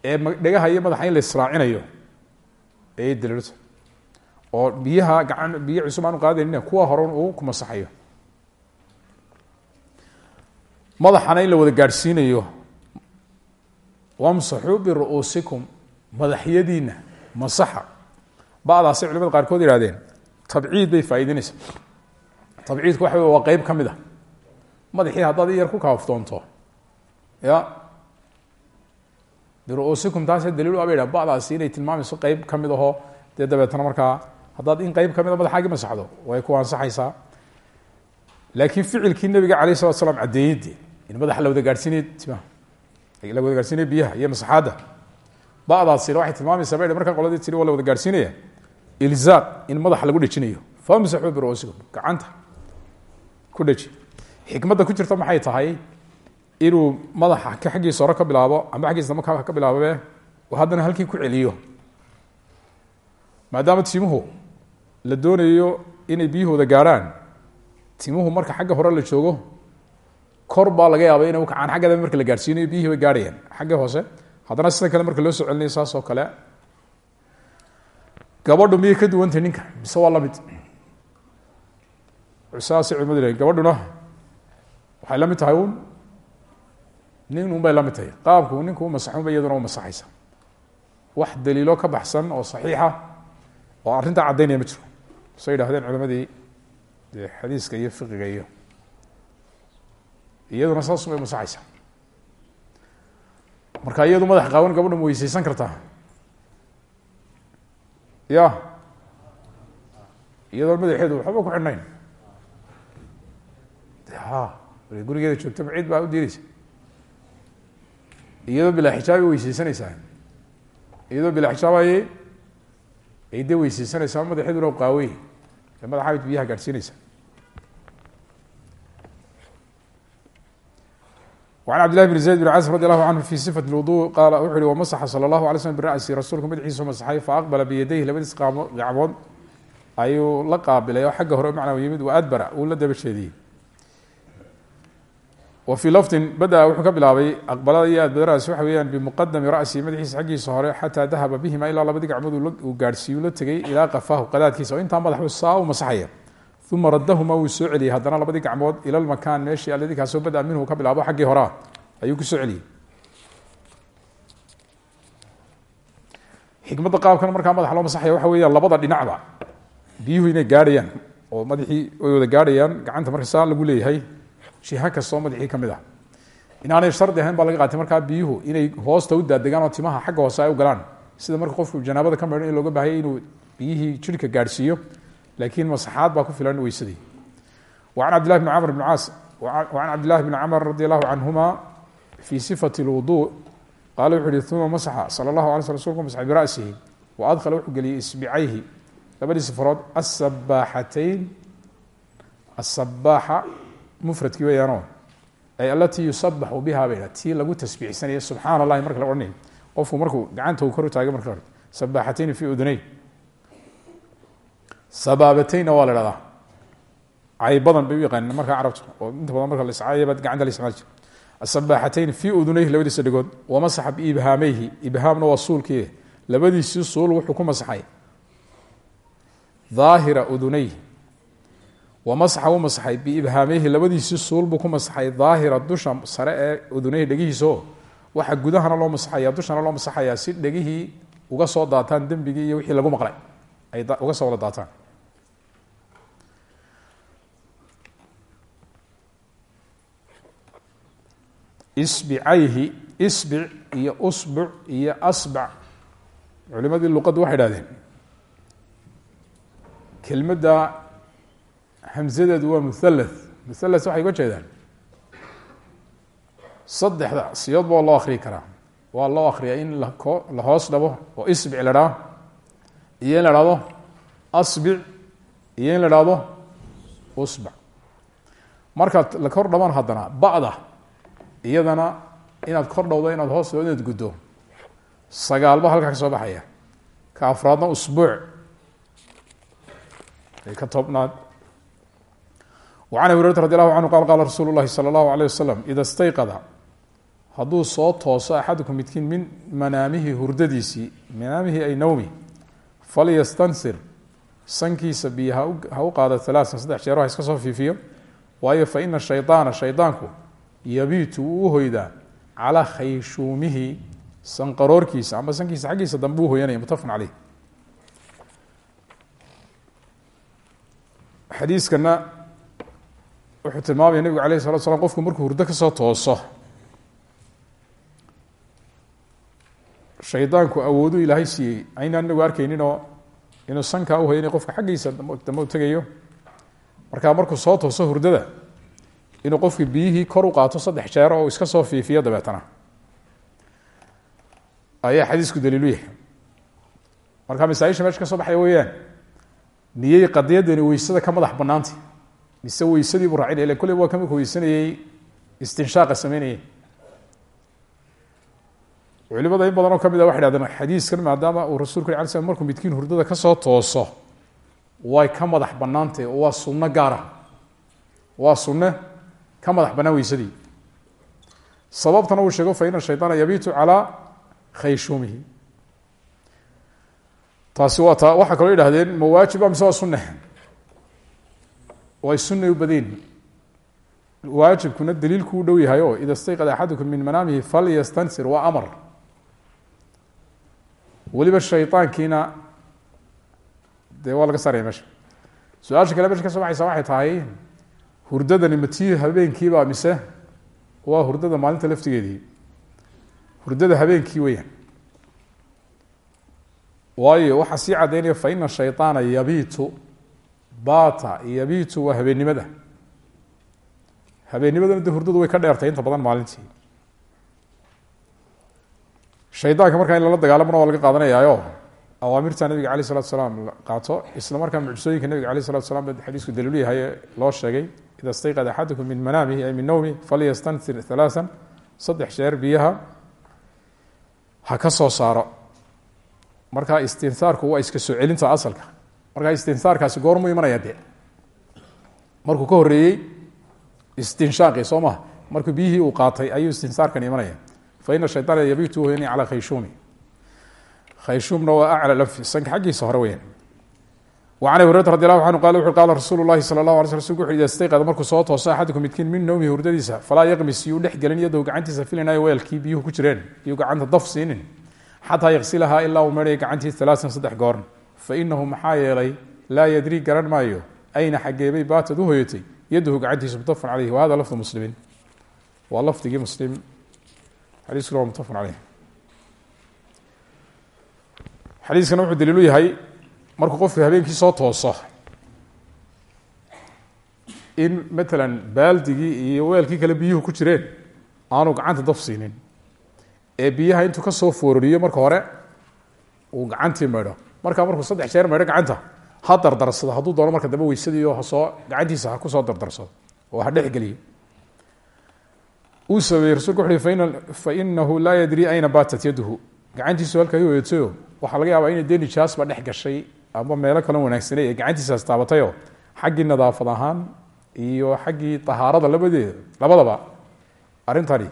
ee dhegaha iyo madaxa in la israacinayo ayay daliilta oo biyaha gacan biyo cusub aanu qaadaynin kuwa hore uu ku masaxayo. Madaxana in la wada gaadhsiinayo wamsaxuu biru'uusikum madaxyadiina masaxa. Ba'daasay culimada qaarkood yihahdeen tabciid bay faa'ideynaysaa tabciidku waxa wey waa qeyb ka madaxii haddaad yar ku kaaftoonto. Ya. Biru'uusikum taasee daliil a bay yidhaha ba'daasi inay tilmaamayso qeyb ka ahoo dee dabeetana markaa haddaad in qeyb ka mid a madaxaagii masaxdo way ku ansaxaysaa laakiin ficilkii nabiga alayh salatu slam caddeeyeyde in madaxa la wada gaadhsiinay timaha. La wada gaadhsiinaya biyaha iyo masaxaadda ba'daasina waxay tilmaamaysaa bay markaa qoladii tiri waa wada gaadhsiinaya ilzaaq in madaxa lagu dhejinayo. Famsaxuu biru'uusikum gacanta ku dheji xikmadda ku jirta maxay tahay inuu madaxa ka xaggiisa hore ka bilaabo ama xaggiisa dambe ka bilaabobe haddana halkii ku celiyo. Maadaama timuhu la doonayo inay biyuhooda gaadhaan timuhu marka xagga hore la joogo kor baa laga yaaba inay ukacaan xagga dambe marka la gaadhsiinayo biyihii way gaadhayaan xagga hoose haddana sida kale marka loo soo celinayo saas oo kale gabadhu miyay ka duwantay ninka? Mise waa la mid saasay culimadu gabadhuna waxay la mid tahay un nin bay la mid tahay. Qaabku ninku u masaxunba iyaduna u masaxaysa wax daliilo ka baxsan oo saxiixa oo arrintaa caddaynaya ma jiro. Say yidhahdeen culimadii xadiiska iyo fiqiga iyo iyaduna saas bay masaxaysa marka iyadu madax qaawan gabadha ma kartaa. Ya iyadoon madaxeedu waxba ku xidhnayn. Ha marka gurigeeda joogto baciid baa u diireysa iyadoo bilaa xijaabi weyseysanaysaa iyadoo bilaa xijaabayay de weyseysanaysaa madaxeeduna qaawey ee madaxaad biyaha gaadhsiinaysa. An cabdillahi bn zayd bn cas radi allahu canhu fi sifat lwudu qaala wuxu uhi wamasaxa sala allahu alay slm birasi rasuulku madaxiisu masaxay fa aqbala biyadayhi labadiis gacmood ayuu la qaabilay oo xagga hore macna yimid wa adbara uu la daba و fي lfdin bada wuxuu ka bilaabay aqbalada iyo adbadaraas waxa weeyaan bimuqadami ra'si madaxiisa xaggiisa hore xataa dahaba bihima ilaa labadii gacmood uu gaadhsiiyu la tegey ilaa qafaahu qadaadkiisa. Oo intaa saa u masaxaya uma radahuma wuu soo celiyey. Haddana labadii gacmood ila lmakaan meeshii alladii kaasoo bada minhu ka bilaabo xaggii horea ayuu ku soo celiyey. Xikmadda qaabkan markaa madaxa loo masaxaya waxa weeyaan labada dhinacba. Biyuhu inay gaadhayaan oo madaxii ay wada gaadhayaan gacanta marka saa lagu leeyahay jiha kastoo madaxii ka mid ah inaanay shardi ahayn baa laga qaatay markaa biyuhu inay hoosta u daadegaan oo timaha xagga hoose ay u galaan sida marka qofku janaabada ka maydhan looga baahaya inuu biyihii jirhka gaadhsiiyo laakiin masaxaad baa ku filan weysadii wa can cabdillahi bni camr bn caas wacan cabdillahi bni camr radi allahu sifati اlwudu qaala wuxu uhi uma masaxa sala allahu alay sl rsulku masaxa bira'sihi wa adkhala wuxuu geliyey isbicayhi labadiisa farood asabaaxatayn asabaaxa mufradkii weeyaano ay alatii yusabaxu biha bay tii lagu tasbiixsanaya subxaan allahi marka la odhanay qofku markuu gacanta kor u taagay marka sabaaxatayn fi udunayn sabaabatayna waa la hahdaa cay badan bay u yaqaaneen markaa carabtu oo inta badan marka lascaayaba gacanta la isticmaali jir asabaaxatayn fii udunayhi labadiisa dhigood wamasaxa biibhaameyhi ibhaamna waa suulkii labadiisii suul wuxuu ku masaxay. Daahira udunayhi wamasaxa u masaxay biibhaameyhi labadiisii suul buu ku masaxay daahira dusha sare ee udunayhi dhegihiisao waxa gudahana loo masaxaya dushana loo masaxayaa si dhegihii uga soo daataan dembigii iyo wixii lagu maqlay. Ay uga soo daataan. Isbicayhi isbic iyo usbuc iyo asbac. Culimadii luqaddu waxay idhahdeen kelmadda hamsadeedu waa muthalath muthalath waxay uga jeedaan. Saddexda siyood ba loo akriyi karaa. Waa loo akriyaa in la hoos dhabo oo isbic la dhaho iyo la dhahdo asbic iyo la dhahdo usbac. Markaad la kor dhaban haddana ba'da iyadana inaad kor dhowdo inaad hoos dhawdo inaad guddo. Sagaalba halkaa ka soo baxaya. Ka afraadna usbuuc. Ka tobnaad an abi hurata radi alahu anhu qal qaala rasuulu lahi sala allahu aleyh wasalam ida stayqada hadduu soo tooso axadukum midkiin min manaamihi hurdadiisii manaamihi ay nawmi falyastansir sankiisa biyo ha u qaado alaasan saddex jeero ha iska soo fiifiyo waayo fa ina shayaana shaydaanku yabiitu wuu u hoydaa calaa khayshuumihi sanqaroorkiisa amba sankiisa xaggiisa dambe u hoyanaya mutafaqun wuxuu tilmaamaya nebigu alayh salatu slam qofku markuu hurdo ka soo tooso shaydaanku awooduu ilaahay siiyey. Aynaan inagu arkayninoo inuu sankaa uhoyanay qofka xaggiisa dambe u tegayo. Markaa markuu soo tooso hurdada inuu qofki biyihii kor u qaato saddex jeer oo iska soo fiifiyo dabeetana. Ayaa xadiisku daliilu yahay. Marka masaaisha meesha ka soo baxaya weeyaan niyey qadiyadani weysada ka madax banaantay mise weysadii buu raacin ile kulleyba waa ka markuu weysanayey istinshaaqa sameynayay. Culimada in badan oo ka mid a waxay hahdeen xadiiskan maadaama uu rasulku ala slam markuu midkiin hurdada ka soo tooso way ka madax banaantay oo waa sunno gaara. Waa sunne ka madax banaan weysadii sababtana uu sheego fa ina shayطaana yabiitu calaa khayshuumihi taasi waa ta waxaa kaloo yidhahdeen ma waajiba mise waa sunne way sunay u badeen. Waajibkuna daliilku u dhow yahay oo ida stayqad axadukum min manaamihi falyastansir waa amar. Weliba shayطaankiina dee waa laga saaraya meesha. Su'aasha kale meesha ka soo baxaysa waxay tahay hurdadani matii habeenkiiba mise? Waa hurdada maalinta laftigeedii. Hurdada habeenkii weyaan waayo waxaa sii caddaynaya fa ina shayطaana yabiitu bata yabiitu waa habeennimada habeennimadana de hurdadu way ka dheertay inta badan maalintii. Shaydaanka markaa in lala dagaalamona waa laga qaadanayaayo. Awaamirta nabiga alay salatu salaam qaato isla markaa mucjisooyinka nabiga alay salatu salam ba xadiisku daliilu yahay loo sheegay ida stayqad axadukum min manaamihi ay min nawmi falyastantir halaaan saddex jeer biyaha ha ka soo saaro. Markaa istinsaarku waa iska soo celinta asalka markaa istinsaarkaasi goormuu imanaya de markuu ka horeeyey istinshaaqi soo maha markuu biyihii uu qaatay ayuu istinsaarkan imanaya. Fa ina shayaan yabitu weyni calaa khayshuumi khayshuumna waa acla lafi sanka xaggiisa hore weyaan an abi hurayra radi allahu anhu qala wuxu qala rasuulu lahi sala lah ala sl rsulku wuxu ida stayqada markuu soo tooso axadukum midkiin min nawmihi hurdadiisa falaa yaqmis yuu dhex gelin yadow gacantiisa filinaayo weelkii biyuhu ku jireen yuu gacanta daf siinin. Xataa yaksilahaa ilaa uu meedhaya gacantii alaaan saddex fainahu maxaa yeelay laa yadri garan maayo ayna xageebay baatad u hoyatay yadahu gacantiisa mutafan caleyh wa hada lafdu muslimin waa lafdigii muslim xadiiskuna waa mutafan caleyh xadiiskana wuxuu daliilu yahay markuu qofku habeenkii soo tooso in matalan baaldigii iyo weelkii kale biyuhu ku jireen aanu gacanta daf siinin ee biyaha intuu ka soo foororiyo marka hore uu gacantii maydho markaa markuu saddex jeer maydho gacanta. Ha dardarsado hadduu doono marka dambe weysadiio hasoo gacantiisa ha ku soo dardarsado oo ha dhexgeliyo uu sameeyey rasulku wuxu uhi fainahu laa yadri ayna baatat yaduhu. Gacantiisu halkaa i hoyatayo waxaa laga yaabaa inay dee nijaasba dhex gashay ama meelo kaloo wanaagsanay ee gacantiisaas taabatayoo xaggii nadaafad ahaan iyo xaggii tahaarada labadeeda labadaba arrintani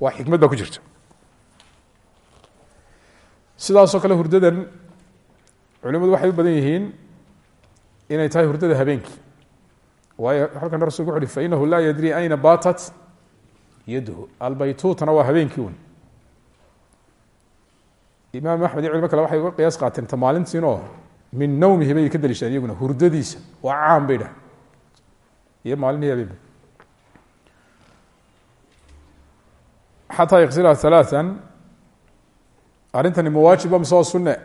waa xikmad baa ku jirta. Sidaasoo kale hurdadan culimadu waxay u badan yihiin inay tahay hurdada habeenkii. Waayo halkan rasulku wuxu uhi fainahu laa yadri ayna batat yaduhu. Albaytuutana waa habeenkii un imaam axmed iyo culimo waxay uga qiyaas qaateen ta maalintiinoo min nawmihi bay ka daliishadeen iyaguna hurdadiisa. Waa caam bay dhaha iyo maalinii habeenba xataa yaqsilaha halaaan arrintani mawaajiba mise waa sunne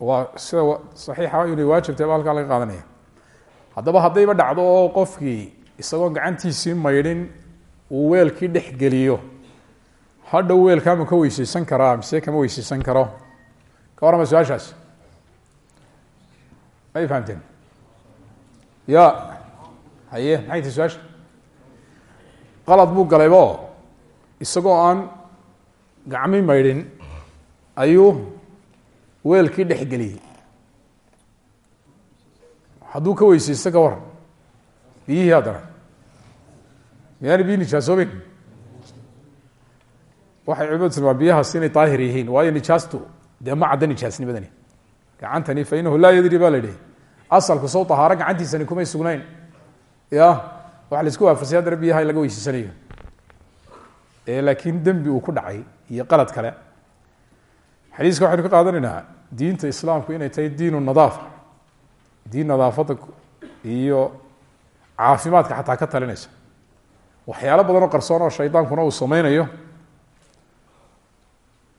waa sida saxiixa inay waajibtay ba halkaa laga qaadanaya. Haddaba haddayba dhacdo oo qofkii isagoon gacantiisii maydhin uu weelkii dhex geliyo hadhow weelkaa ma ka weyseysan karaa mise kama weyseysan karo? Ka warrama su'aashaas. May fahamteen? Ya haye maxay tahi su'aasha? Qalad buu galaybo isagoo aan gacmi maydhin ayuu weelkii dhex geliyey. Hadduu ka weyseysto ka waran biyihii haddana. Miyaana biyi nijaasooben waxay culimadu tilmaa biyahaas inay daahir yihiin waayo nijaastu dee ma nijaasnimadani gacantani fa inahu laa yadri ba la idhi asalku sow tahaaro gacantiisani kumay sugnayn. Ya waxa la isku waafasay haddana biyaha in laga weyseysanayo ee laakiin dembi uu ku dhacay iyo qalad kale xadiiska waxaynu ka qaadanaynaa diinta islaamku inay tahay diinu nadaafa diin nadaafadda iyo caafimaadka xataa ka talinaysa. Waxyaalo badan oo qarsoon oo shaydaankuna uu sameynayo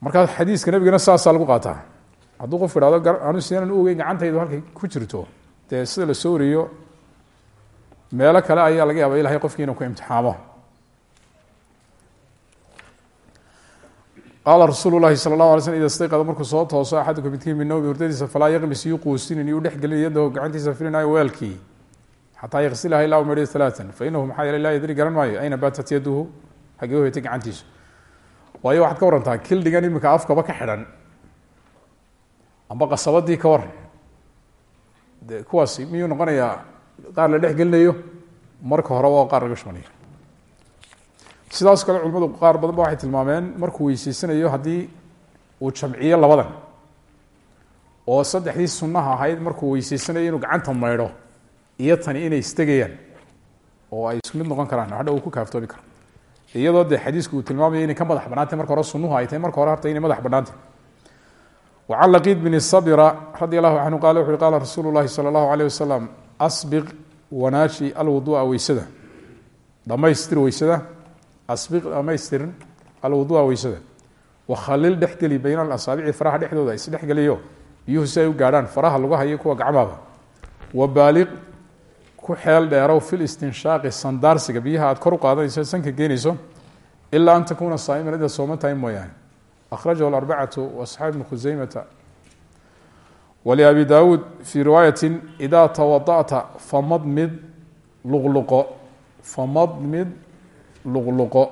markaa xadiiska nebigana saasaa lagu qaataa. Hadduu qofku ihahdo anu sidanan u gacantaydu halkay ku jirto. Dee sida la soo meelo kale ayaa laga yaaba ilahay qofkii inuu ku imtixaamo qaala rasuulu lahi sala allahu alay slm ida markuu soo tooso axaduka midkiin min nawmi hurdadiisa falaa yaqmis yuu quusinin yuu dhex gelin yadahu gacantiisa filinayo weelkii. Ilaa umedhi alaatan fa inahu maxaa yeele yadri garan maayo ayna baatat yaduhu? Hagee u hetay gacantiisu. Waayo waxaad ka warantaa kildhigan iminka afkaba ka xidhan. Amba qasabadii ka waran de kuwaasi miyuu noqonayaa qaar la dhex marka horeba oo qaar laga sidaas kale culimadu qaar badan ba waxay tilmaameen markuu weyseysanayo haddii uu jamciyo labadan oo saddexdii sunnaha ahayd markuu weyseysanayo inuu gacanta maydho iyo tani inay istegayaan oo ay isku mid noqon karaan hadha uu ku kaaftoomi karo. Iyadoo dee xadiisku uu tilmaamaya inay ka madax banaantay marka hore sunuhu ay tahay marka hore horta inay madax banaantay wacan laqiid bn sabira radi allahu canhu qala wuxu uhi qala rasuulu llahi sala allahu alayh wasalam asbiq wanaashi alwudua weysada. Dhamaystir weysada asbiq dhamaystirin alwudua weysada wakhalil dhexgeli bayna alasaabici faraha dhexdooda isdhexgeliyo biyuhu si ay u gaadhaan faraha lagu hayo kuwa gacmaaba wabaaliq ku xeel dheerow fil istinshaaqi sandaarsiga biyaha aad kor u qaadanayso sanka geenayso ilaa an takuuna saaiman ida sooman tahay mooyaane. Akhrajahu arbacatu waasxaab ibni khuseymata waliabi daawuud fii riwaayati idaa tawada'ta famad mid luqluqo. Famad mid luqluqo.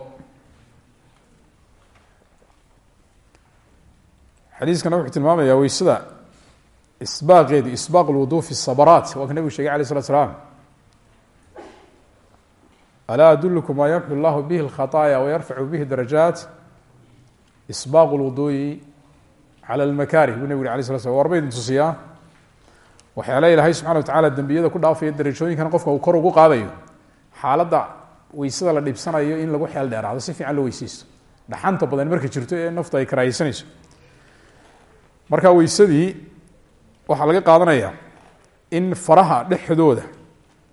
Xadiiskana wuxuu tilmaamayaa weysada isbaaqeedi isbaaq lwuduu fi sabaraat waa ka nebigu shegay alay slat slaam alaa adulkum maa yamxu llahu bihi اlkhaطaaya wayarfacu bihi darajaat? Isbaaq lwuduu'i cala lmakaarih buu nebigu yhi alay slat slam warba idin tusiyaa waxyaala ilaahay wa tacala dembiyada ku dhaafaya darajooyinkana qofka uu kor ugu qaadayo xaaladda weysada la dhibsanayo in lagu xeel dheeraado si fiican loo weyseysto dhaxanta badan marka jirto ee naftu ay karaahaysanayso marka weysadii waxaa laga qaadanaya in faraha dhexdooda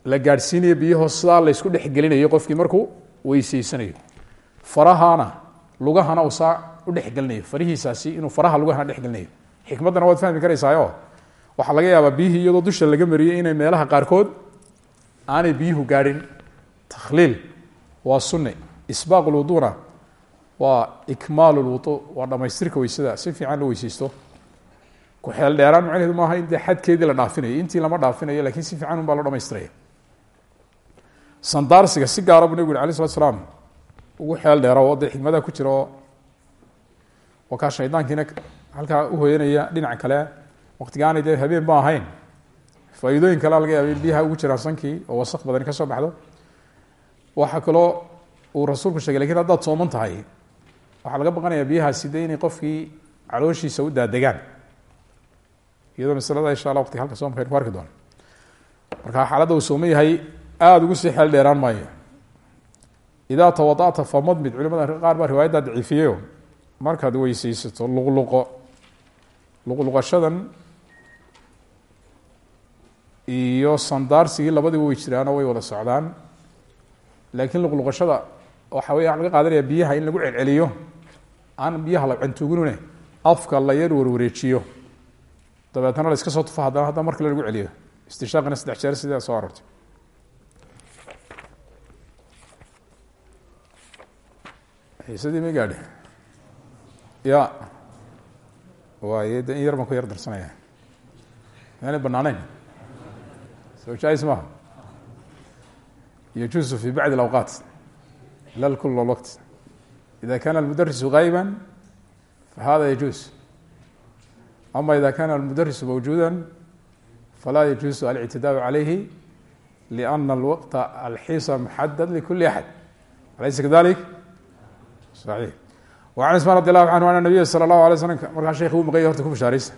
la gaadhsiinayo biyaho sidaa laysku dhexgelinayo qofkii markuu weyseysanayo farahana lugahana uu saa u dhexgelinayo. Farihiisaasi inuu faraha lugahana dhexgelinayo. Xikmaddana waad fahmi karaysaayo? Waxaa laga yaabaa biyihii iyadoo dusha laga mariyey inay meelaha qaarkood aanay biyuhu gaadhin takhliil waa sunne isbaaq lwuduna waa ikmaal lwudu waa dhamaystirka weysada. Si fiican loo weyseysto ku xeel dheeraan macnaheedu maaha in dee xadkeedii la dhaafinayo. Intii lama dhaafinayo laakiin si fiican un baa loo dhamaystiraya sandaarsiga si gaara buu nebigu yuri alay slat slaam ugu xeel dheero oo dee xikmadaha ku jira oo waa kaa shaydaankiina halkaa uhoyanaya dhinac kale. Waqtigaanay dee habeen ba ahayn. Faa-iidooyin kalea laga yaaba in biyaha ugu jiraan sankii oo wasaq badani ka soo baxdo waxaa kaloo uu rasuulku shegay laakiin haddaad sooman tahay waxaa laga baqanaya biyahaasi de inay qofkii calooshiisa u daadegaan iyadoo maslada insha alla waqtiga halka soomka aynu ku arki doono marka xaaladda uu sooman yahay aada ugu sii xeel dheeraan maayo. Idaa tawada'ta famadmid culimada qaar baa riwaayaddaa daciifiyeyo. Markaad weyseysato luqluqo luqluqashadan iyo sandaarsigii labadiba way jiraanoo way wada socdaan laakiin luqluqashada waxa wey laga qaadanaya biyaha in lagu celceliyo aan biyaha la cantuuginune afka la yar warwareejiyo. Dabeetna la iska soo tufa haddana haddana mar kale lagu celiyo. Istishaaqina saddex jeer sidaa soo arortay? Xiisadii ma gaadhi? Ya waaye de in yar baan ku yar darsanaya. Maanay banaaneyn soo jais maha yajuusu fi bacdi اlawqaat la kul waqt ida kana almudarisu gayba fahada yajuus ama ida kana almudarisu mawjuuda falaa yajuusu alictidaau calayhi liana alwaqta alxiisa muxadad likuli axad alaysa kadalik wa can ismaan radi allahu canhu ana nabiya sala allahu alay slam markaa sheekhi uu maqanya horta ku bashaaraysa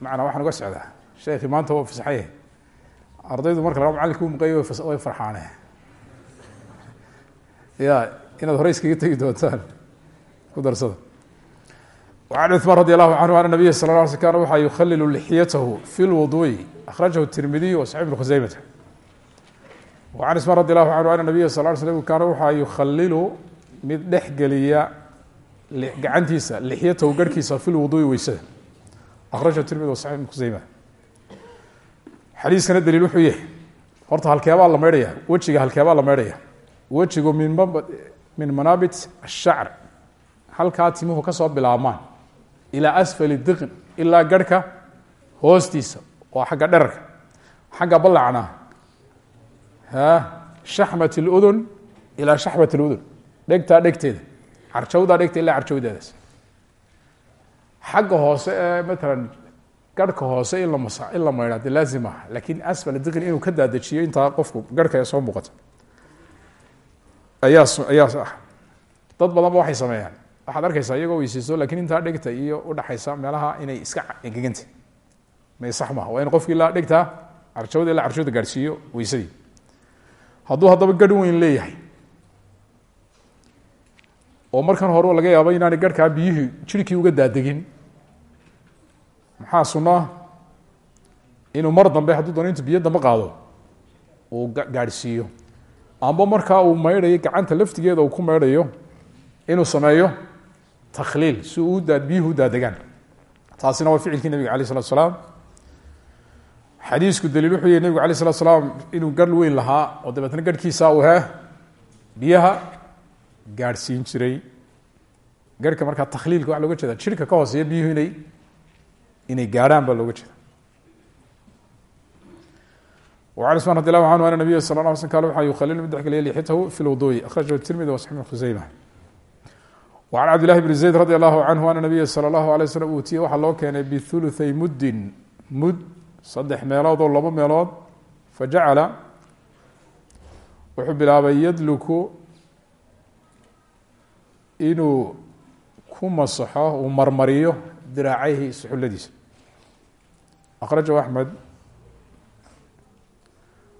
macnaa waxaan uga socdaa sheekhi maanta waa fasaxaye ardaydu marka laga macallinka u maqayo way farxaane ya inaad hore iskaga tegi doontaan ku darsada وعن cثman radي الlahu canhu an nabiya sal ه sl kan waxaa yukhalilu lixyatahu fi lwuduءi akhrajahu الtirmidiy وsaxib bn khuseymata وعan cثman radi الlahu canhu ana nabiya sal sl kaana waxaa yukhalilu mid dhex geliya gacantiisa lixyatahu garhkiisa fi lwuduءi weysada akhrajahu tirmidi وsaxib bn khuseyma xadiiskana daliil wuxuu yahay horta halkeebaa la meydhaya wejiga halkeebaa la meydhaya wejigu min min manaabit الshacr halkaa timuhu ka soo bilaabmaan ilaa asfali diqn ilaa garhka hoostiisa waa xagga dherarka xagga ballacna shaxmat اludun ilaa shaxmat اludun dhegtaa dhegteeda carjawdaa dhegta ilaa carjawdeedaas xagga hoose ee matalan garhka hoose in la mas in la maydhaa de laazim aha lakin asfal diqn inuu ka daadajiyo intaa qofku garhka soo muuqata ayaa ayaa ah dad badanba waxay sameeyaan. Waxaad arkaysaa iyagoo weyseysto laakiin intaa dhegta iyo udhaxaysa meelaha inay iska engeganta may sax maha waa in qofki ilaa dhegtaa carjawda ilaa carjawda gaadhsiiyo weysadii. Hadduu haddaba garh weyn leeyahay oo markan hore laga yaabo inaanay garhkaa biyihii jirhkii uga daadegin maxaa sunaa inuu mar dambe hadduu doono intu biyo dambe qaado uu gaadhsiiyo amba markaa uu maydhayo gacanta laftigeeda uu ku maydhayo inuu sameeyo takliil si uu biyuhu daadegaan taasina waa ficilkii nabiga alay slatu slaam xadiisku daliil wuxuu yihi nabigu alay slatu slaam inuu garh weyn lahaa oo dabeetna garhkiisa uu he biyaha gaadhsiin jiray. Garhka markaa takhliilka waxa loga jeeda jirhka ka hooseeya biyuhu inay inay gaadhaan baa looga jeeda وعن cثman radi الlahu canhu ana nabiya sal ه sl kal waxaa yukhalilu mid dexgeliya lixyatahu fi lwuduءi akhrajahu tirmidi وaصxib bn khuseyma وعن cabd لlahi bn zayd radi الlahu canhu ana nabiya salى الlahu عalيه slm uutiye waxaa loo keenay bihuluثay muddin mud saddex meelood oo labo meelood fajacala wuxuu bilaabay yadluku inuu ku masaxo uu marmariyo diraacayhi suxulladiisa akhrajahu axmed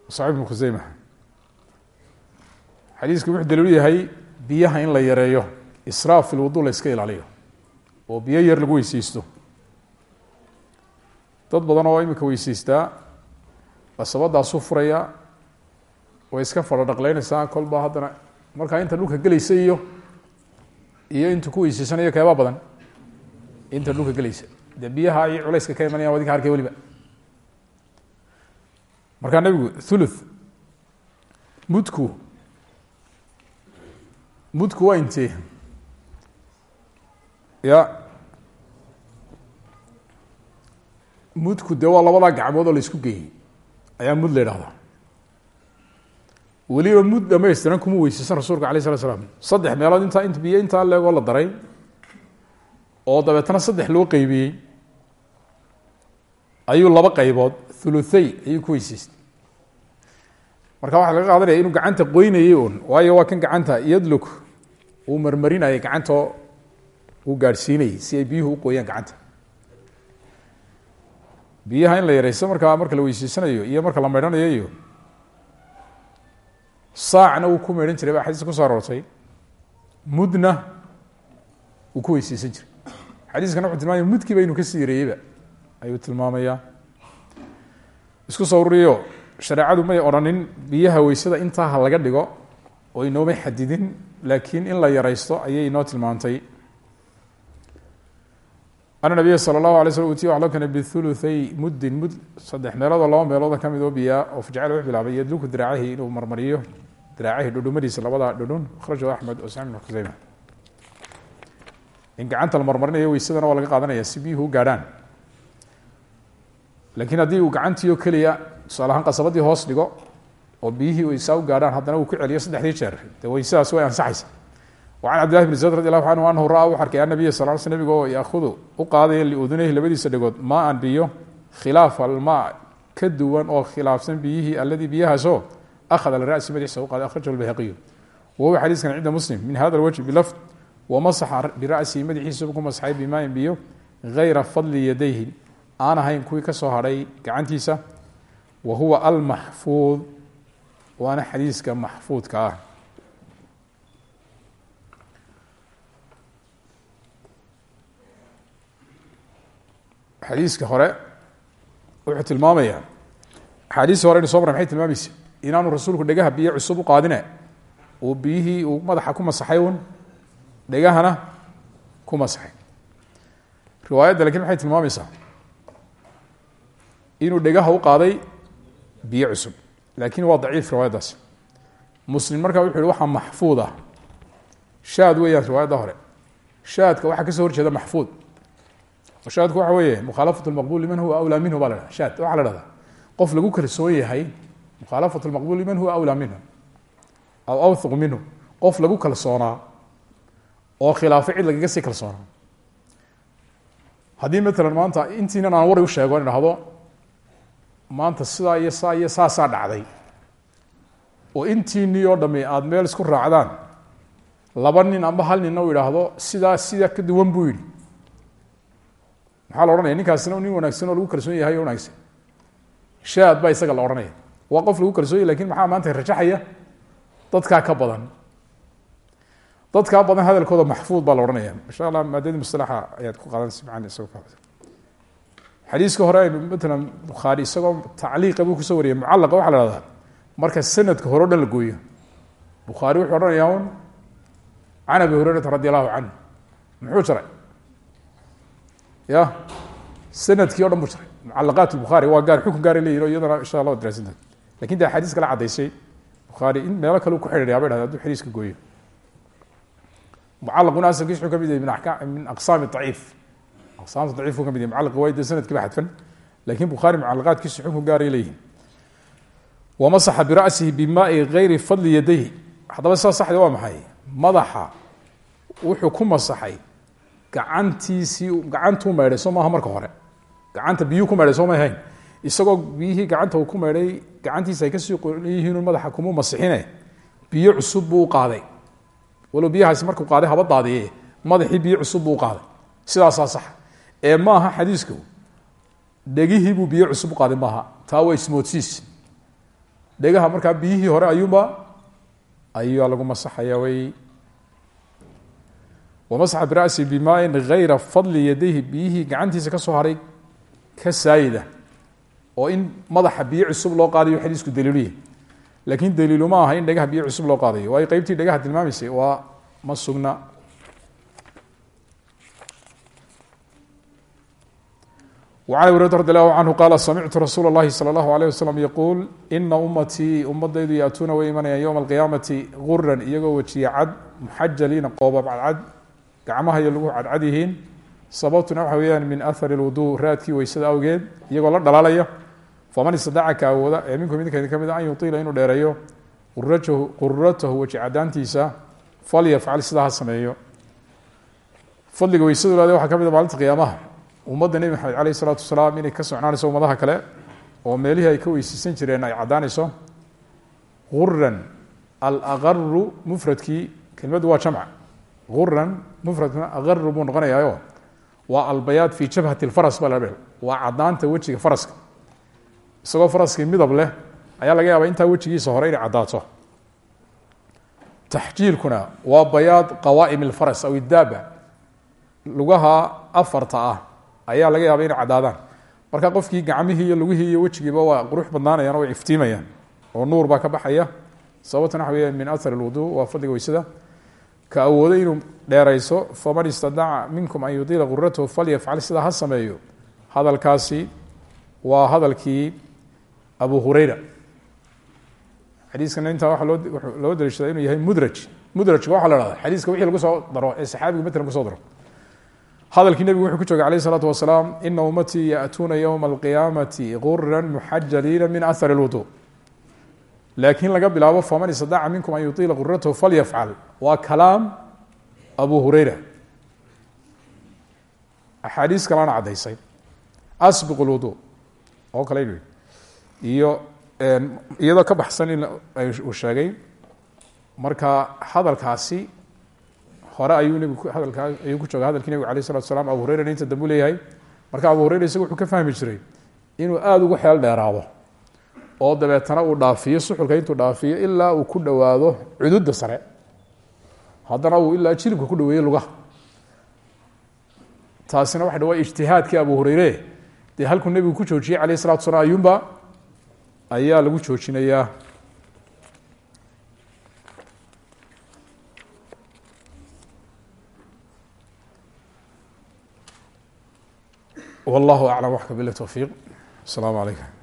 saxib bn khuseyma xadiisku wuxuu daliilu yahay biyaha in la yareeyo israaf fi lwudu la iska ilaaliyo oo biyo yar lagu weyseysto dad badan oo imika weyseystaa basabadaasuu furaya way iska fadho dhaqleynaysaa kolba haddana markaa inta dhulka gelaysa iyo iyo intu ku weyseysanayo keebaa badan inta dhulka gelaysa. Dee biyaha iyo culayska ka imanaya wadinka arkay weliba markaa nebigu thuluth mudku mudku waa intee? Ya. Mudku dee waa labadaa gacmood oo la isku geeyey. Ayaa mud la idhahdaa weliba mud dhamaystiran kuma weyseysan rasuulka alay slat slam saddex meelood intaa int biyo intaa leegoo la daray oo dabeetna saddex loo qeybiyey ayuu laba qaybood thuluthey ayuu ku weyseystay marka waxaa laga qaadanaya inuu gacanta qoynayay un waayo waa kan gacanta yadluk uu marmarinayay gacantoo uu gaadhsiinayay si ay biyuhu u qoyaan gacanta. Biyaha in la yareysto markaa marka la weyseysanayo iyo marka la maydhanayo saacna uu ku maydhan jiray ba xadiis kuso aroortay. Mudna uu ku weyseysan jiray. Xadiiskana wuxuu tilmaamaya mudkiiba inuu ka sii yareeyeyba ayuu tilmaamayaa. Isku soo ururiyo shareecadu may odhanin biyaha weysada intaa laga dhigo oo inoomay xadidin laakiin in la yareysto ayay inoo tilmaantay. Ana nabiya sala allahu alay slm utiya wax loo keenay bihuluthey muddin mud saddex meelood oo laba meelooda ka mid oo biyaa oo fajacala wuxuu bilaabay yadluku diraacahi inuu marmariyo. Diraacahi dhudhumadiisa labada dhudhun akhrajahu axmed oo ibn khuseyma in gacanta marmarinayo weysadana waa laga qaadanaya si biyuhu u gaadhaan laakiin haddii uu gacantii oo keliya qasabadii hoos dhigo oo biyihii weysaa u gaadhaan haddana uu ku celiyo saddexdii jeer. Dee weysadaas way ansaxaysa. Wacan cabdillahi bn zayd radi allahu canhu anahu ra'a wuxu arkay annabiya sal oo yaahudu u qaadaya liudunayhi labadiisa dhegood maa an biyo khilaafa almaa ka duwan oo khilaafsan biyihii alladii biyahaasoo akhada lirasi madaxiisa u qaaday akhrajahu lbayhaqiyu wahuwa xadiiskan cinda muslim min hada lwajhi bilafd wamasaxa bira'sihi madaxiisaba ku masaxay bimaain biyo gayra fadli yadayhi aan ahayn kuwii ka soo hadhay gacantiisa wa huwa almaxfuud waana xadiiska maxfuudka ah. Xadiiska hore wuxuu tilmaamaya axaadiisi hore aynu soo marray maxay tilmaamaysa inaanu rasuulku dhegaha biyo cusub u qaadine uu biyihii uu madaxa ku masaxay uun dhegahana ku masaxay riwaayadda lakiin maxay tilmaamaysaa inuu dhegaha u qaaday biyo cusub. Laakin waa daciif riwaayaddaasi muslim markaa wuxu yihi waxaa maxfuud ah. Shaad weeyaan riwaayadda hore. Shaadka waxaa ka soo horjeeda maxfuud. Shaadku waxa weeye mukhaalafat lmaqbul liman huwa awlaa minhu baa shaad waxaa la dhahdaa qof lagu kalsoon yahay mukhaalafat lmaqbul liman huwa awlaa minhu aw awthaq minhu qof lagu kalsoonaa oo khilaafay cid lagaga sii kalsoonaa. Haddii matalan maanta intiinan aan wari u sheego in dhahdo maanta sidaa iyo saa iyo saasaa dhacday. oo intiinii oo dhami aada meel isku raacdaan laba nin amba hal ninna uu idhaahdo sidaa sidaa ka duwan buu yidhi. Maxaa la ohanaya ninkaasina nin wanaagsan oo lagu kalsoon yahay o wanaagsan. Shaad baa isaga la odhanaya waa qof lagu kalsoon yahy laakiin maxaa maanta rajaxaya? Dadkaa ka badan. Dadkaa badan hadalkooda maxfuud baa la odhanaya insha allah maadadii mustalaxa ayaad ku qaadanaysa macani isagoo ka xadiiska hore matalan bukhaari isagoo tacliiqa buu ku soo wariyay mucallaqa waxaa la hahdaa marka sanadka hore dhan la gooyo. Bukhaari wuxuu odhanayaa un abi hurayrata radi allahu canhu. Muxuu jaray ya? Sanadkii o buu jaray mucalaqaat bukhaari waa gaar xukun gaara leyihin o iyadana insha allah daraasinta laakiin de axaadiis kala caddaysay. Bukhaari in meelo kale ku xidhiiraya bay dhahda xadiiska gooyo. Mucalaquna asalkiis wuxuu ka mid yahay min aka min aqsaami daciif aqsaamta daciifku ka mid yahay mucalaq waa de sannadkii ba xadfan laakiin bukhaari mucalaqaadkiisu xukun gaaray leeyihiin wamasaxa bira'sihi bimaai gayri fadli yadayhi. Haddaba sidaa saxda waa maxay? Madaxa wuxuu ku masaxay gacantiisii gacantuu meydhay soo marka hore. Gacanta biyuu ku meydhay soo may hayn isagoo biyihii gacanta ku meydhay gacantiisa ay ka sii qoran yihiinu madaxa kuma masixine. Biyo cusub buu qaaday. Walow biyahaasi markuu qaaday haba daadiye madaxii biyo cusub buu u qaaday. Sidaasaa saxa ee maaha xadiisku dhegihii buu biyo cusub u qaaday maaha. Taa waa ismoodsiis. Dhegaha markaa biyihii hore ayuunba ayaa lagu masaxaya wey wamasaxa bira'si bimaain gayra fadli yadayhi biyihii gacantiisa ka soo haray ka saayida. Oo in madaxa biyo cusub loo qaadayo xadiisku daliiluyahy laakiin daliilu ma aha in dhegaha biyo cusub loo qaadayo. Waayo qeybtii dhegaha tilmaamaysay waa ma sugna وعن أبي هريرة رضي الله عنه قال سمعت رsuuل الlahi صلى الله عليه وسلم يقuل إna umatيi umadaydu yaأtuuna way imanayaan yوم القiyaaمaةi guran iyagoo wejiya cad muxajaliina qoobab cadcad gacmaha iyo lagu cadcad yihiin sababtuna waxa weeyaan min أhar الwuضوء raadkii weysada awgeed iyagoo la dhalaalaya faman istadaca ka awooda ee minkum idinka idin ka mid a an yuطila inuu dheereeyo quratahu weji cadaantiisa falyafcal sidaa ha sameeyo fadliga weysadu laade waxaa ka mid a maalinta qiyaamaha ummadda nebi maxamed aleyh isalaatu wasalaam inay ka socnaanayso ummadaha kale oo meelihii ay ka weyseysan jireen ay caddaanayso guran alaqaru mufradkii kelmaddu waa jamca guran mufradkuna aqaru buu noqonayaayo. Waa albayaad fi jabhati lfaras baa la waa caddaanta wejiga faraska. Isagoo faraskii midab leh ayaa laga yaabaa intaa wejigiisa hore inay caddaato. Taxjiilkuna waa bayaad qawaa'im alfaras aw iddaaba lugaha afarta ah ayaa laga yaaba inay caddaadaan marka qofkii gacmihii iyo lugihii iyo wejigiiba waa qurux badnaanayaan o iftiimayaan oo nuur baa ka baxaya. Sababtana waxa weya min ahar alwudu waa fadliga weysada. Ka awoodo inuu dheerayso faman istadaca minkum an yudiila quratahu falyafcal sidaa ha sameeyo. Hadalkaasi waa hadalkii abu hureyra xadiiskana intaa waa loo loo daliishada inuu yahay mudraj. Mudrajka waxa la hahda xadiiska wixii lagu soo daro ee saxaabigu matalan ku soo daro hadalkii nebigu wuxuu ku joogay alayh الsalaatu wasalaam ina ummatii yaأtuuna ywma اlqiyaamati gura muxajaliina min ahar اlwudu laakiin laga bilaabo faman istadaca minkum an yuطila quratahu falyafcal waa kalaam abu hureyra axaadiis kalena caddaysay asbiq اlwudu oo kale inu iyo iyadoo ka baxsan in uu sheegay marka hadalkaasi hore ayuu nebigu hadalkaa ayuu ku jooga hadalkii nebigu alayh salatu slam abu hureyra inta dambu leeyahay. Marka abu hureyra isagu wuxuu ka fahmi jiray inuu aada ugu xeel dheeraado oo dabeetana uu dhaafiyo suxulka intuu dhaafiyo ilaa uu ku dhowaado cududda sare. Haddana uu ilaa jilibka ku dhaweeyo lugaha. Taasina waxa waa ijtihaadkii abu hureyre dee halkuu nebigu ku joojiyey alayh isalatu salaam ayuunba ayaa lagu joojinayaa wallahu aclam waxka bila towfiiq asalaamu calaykum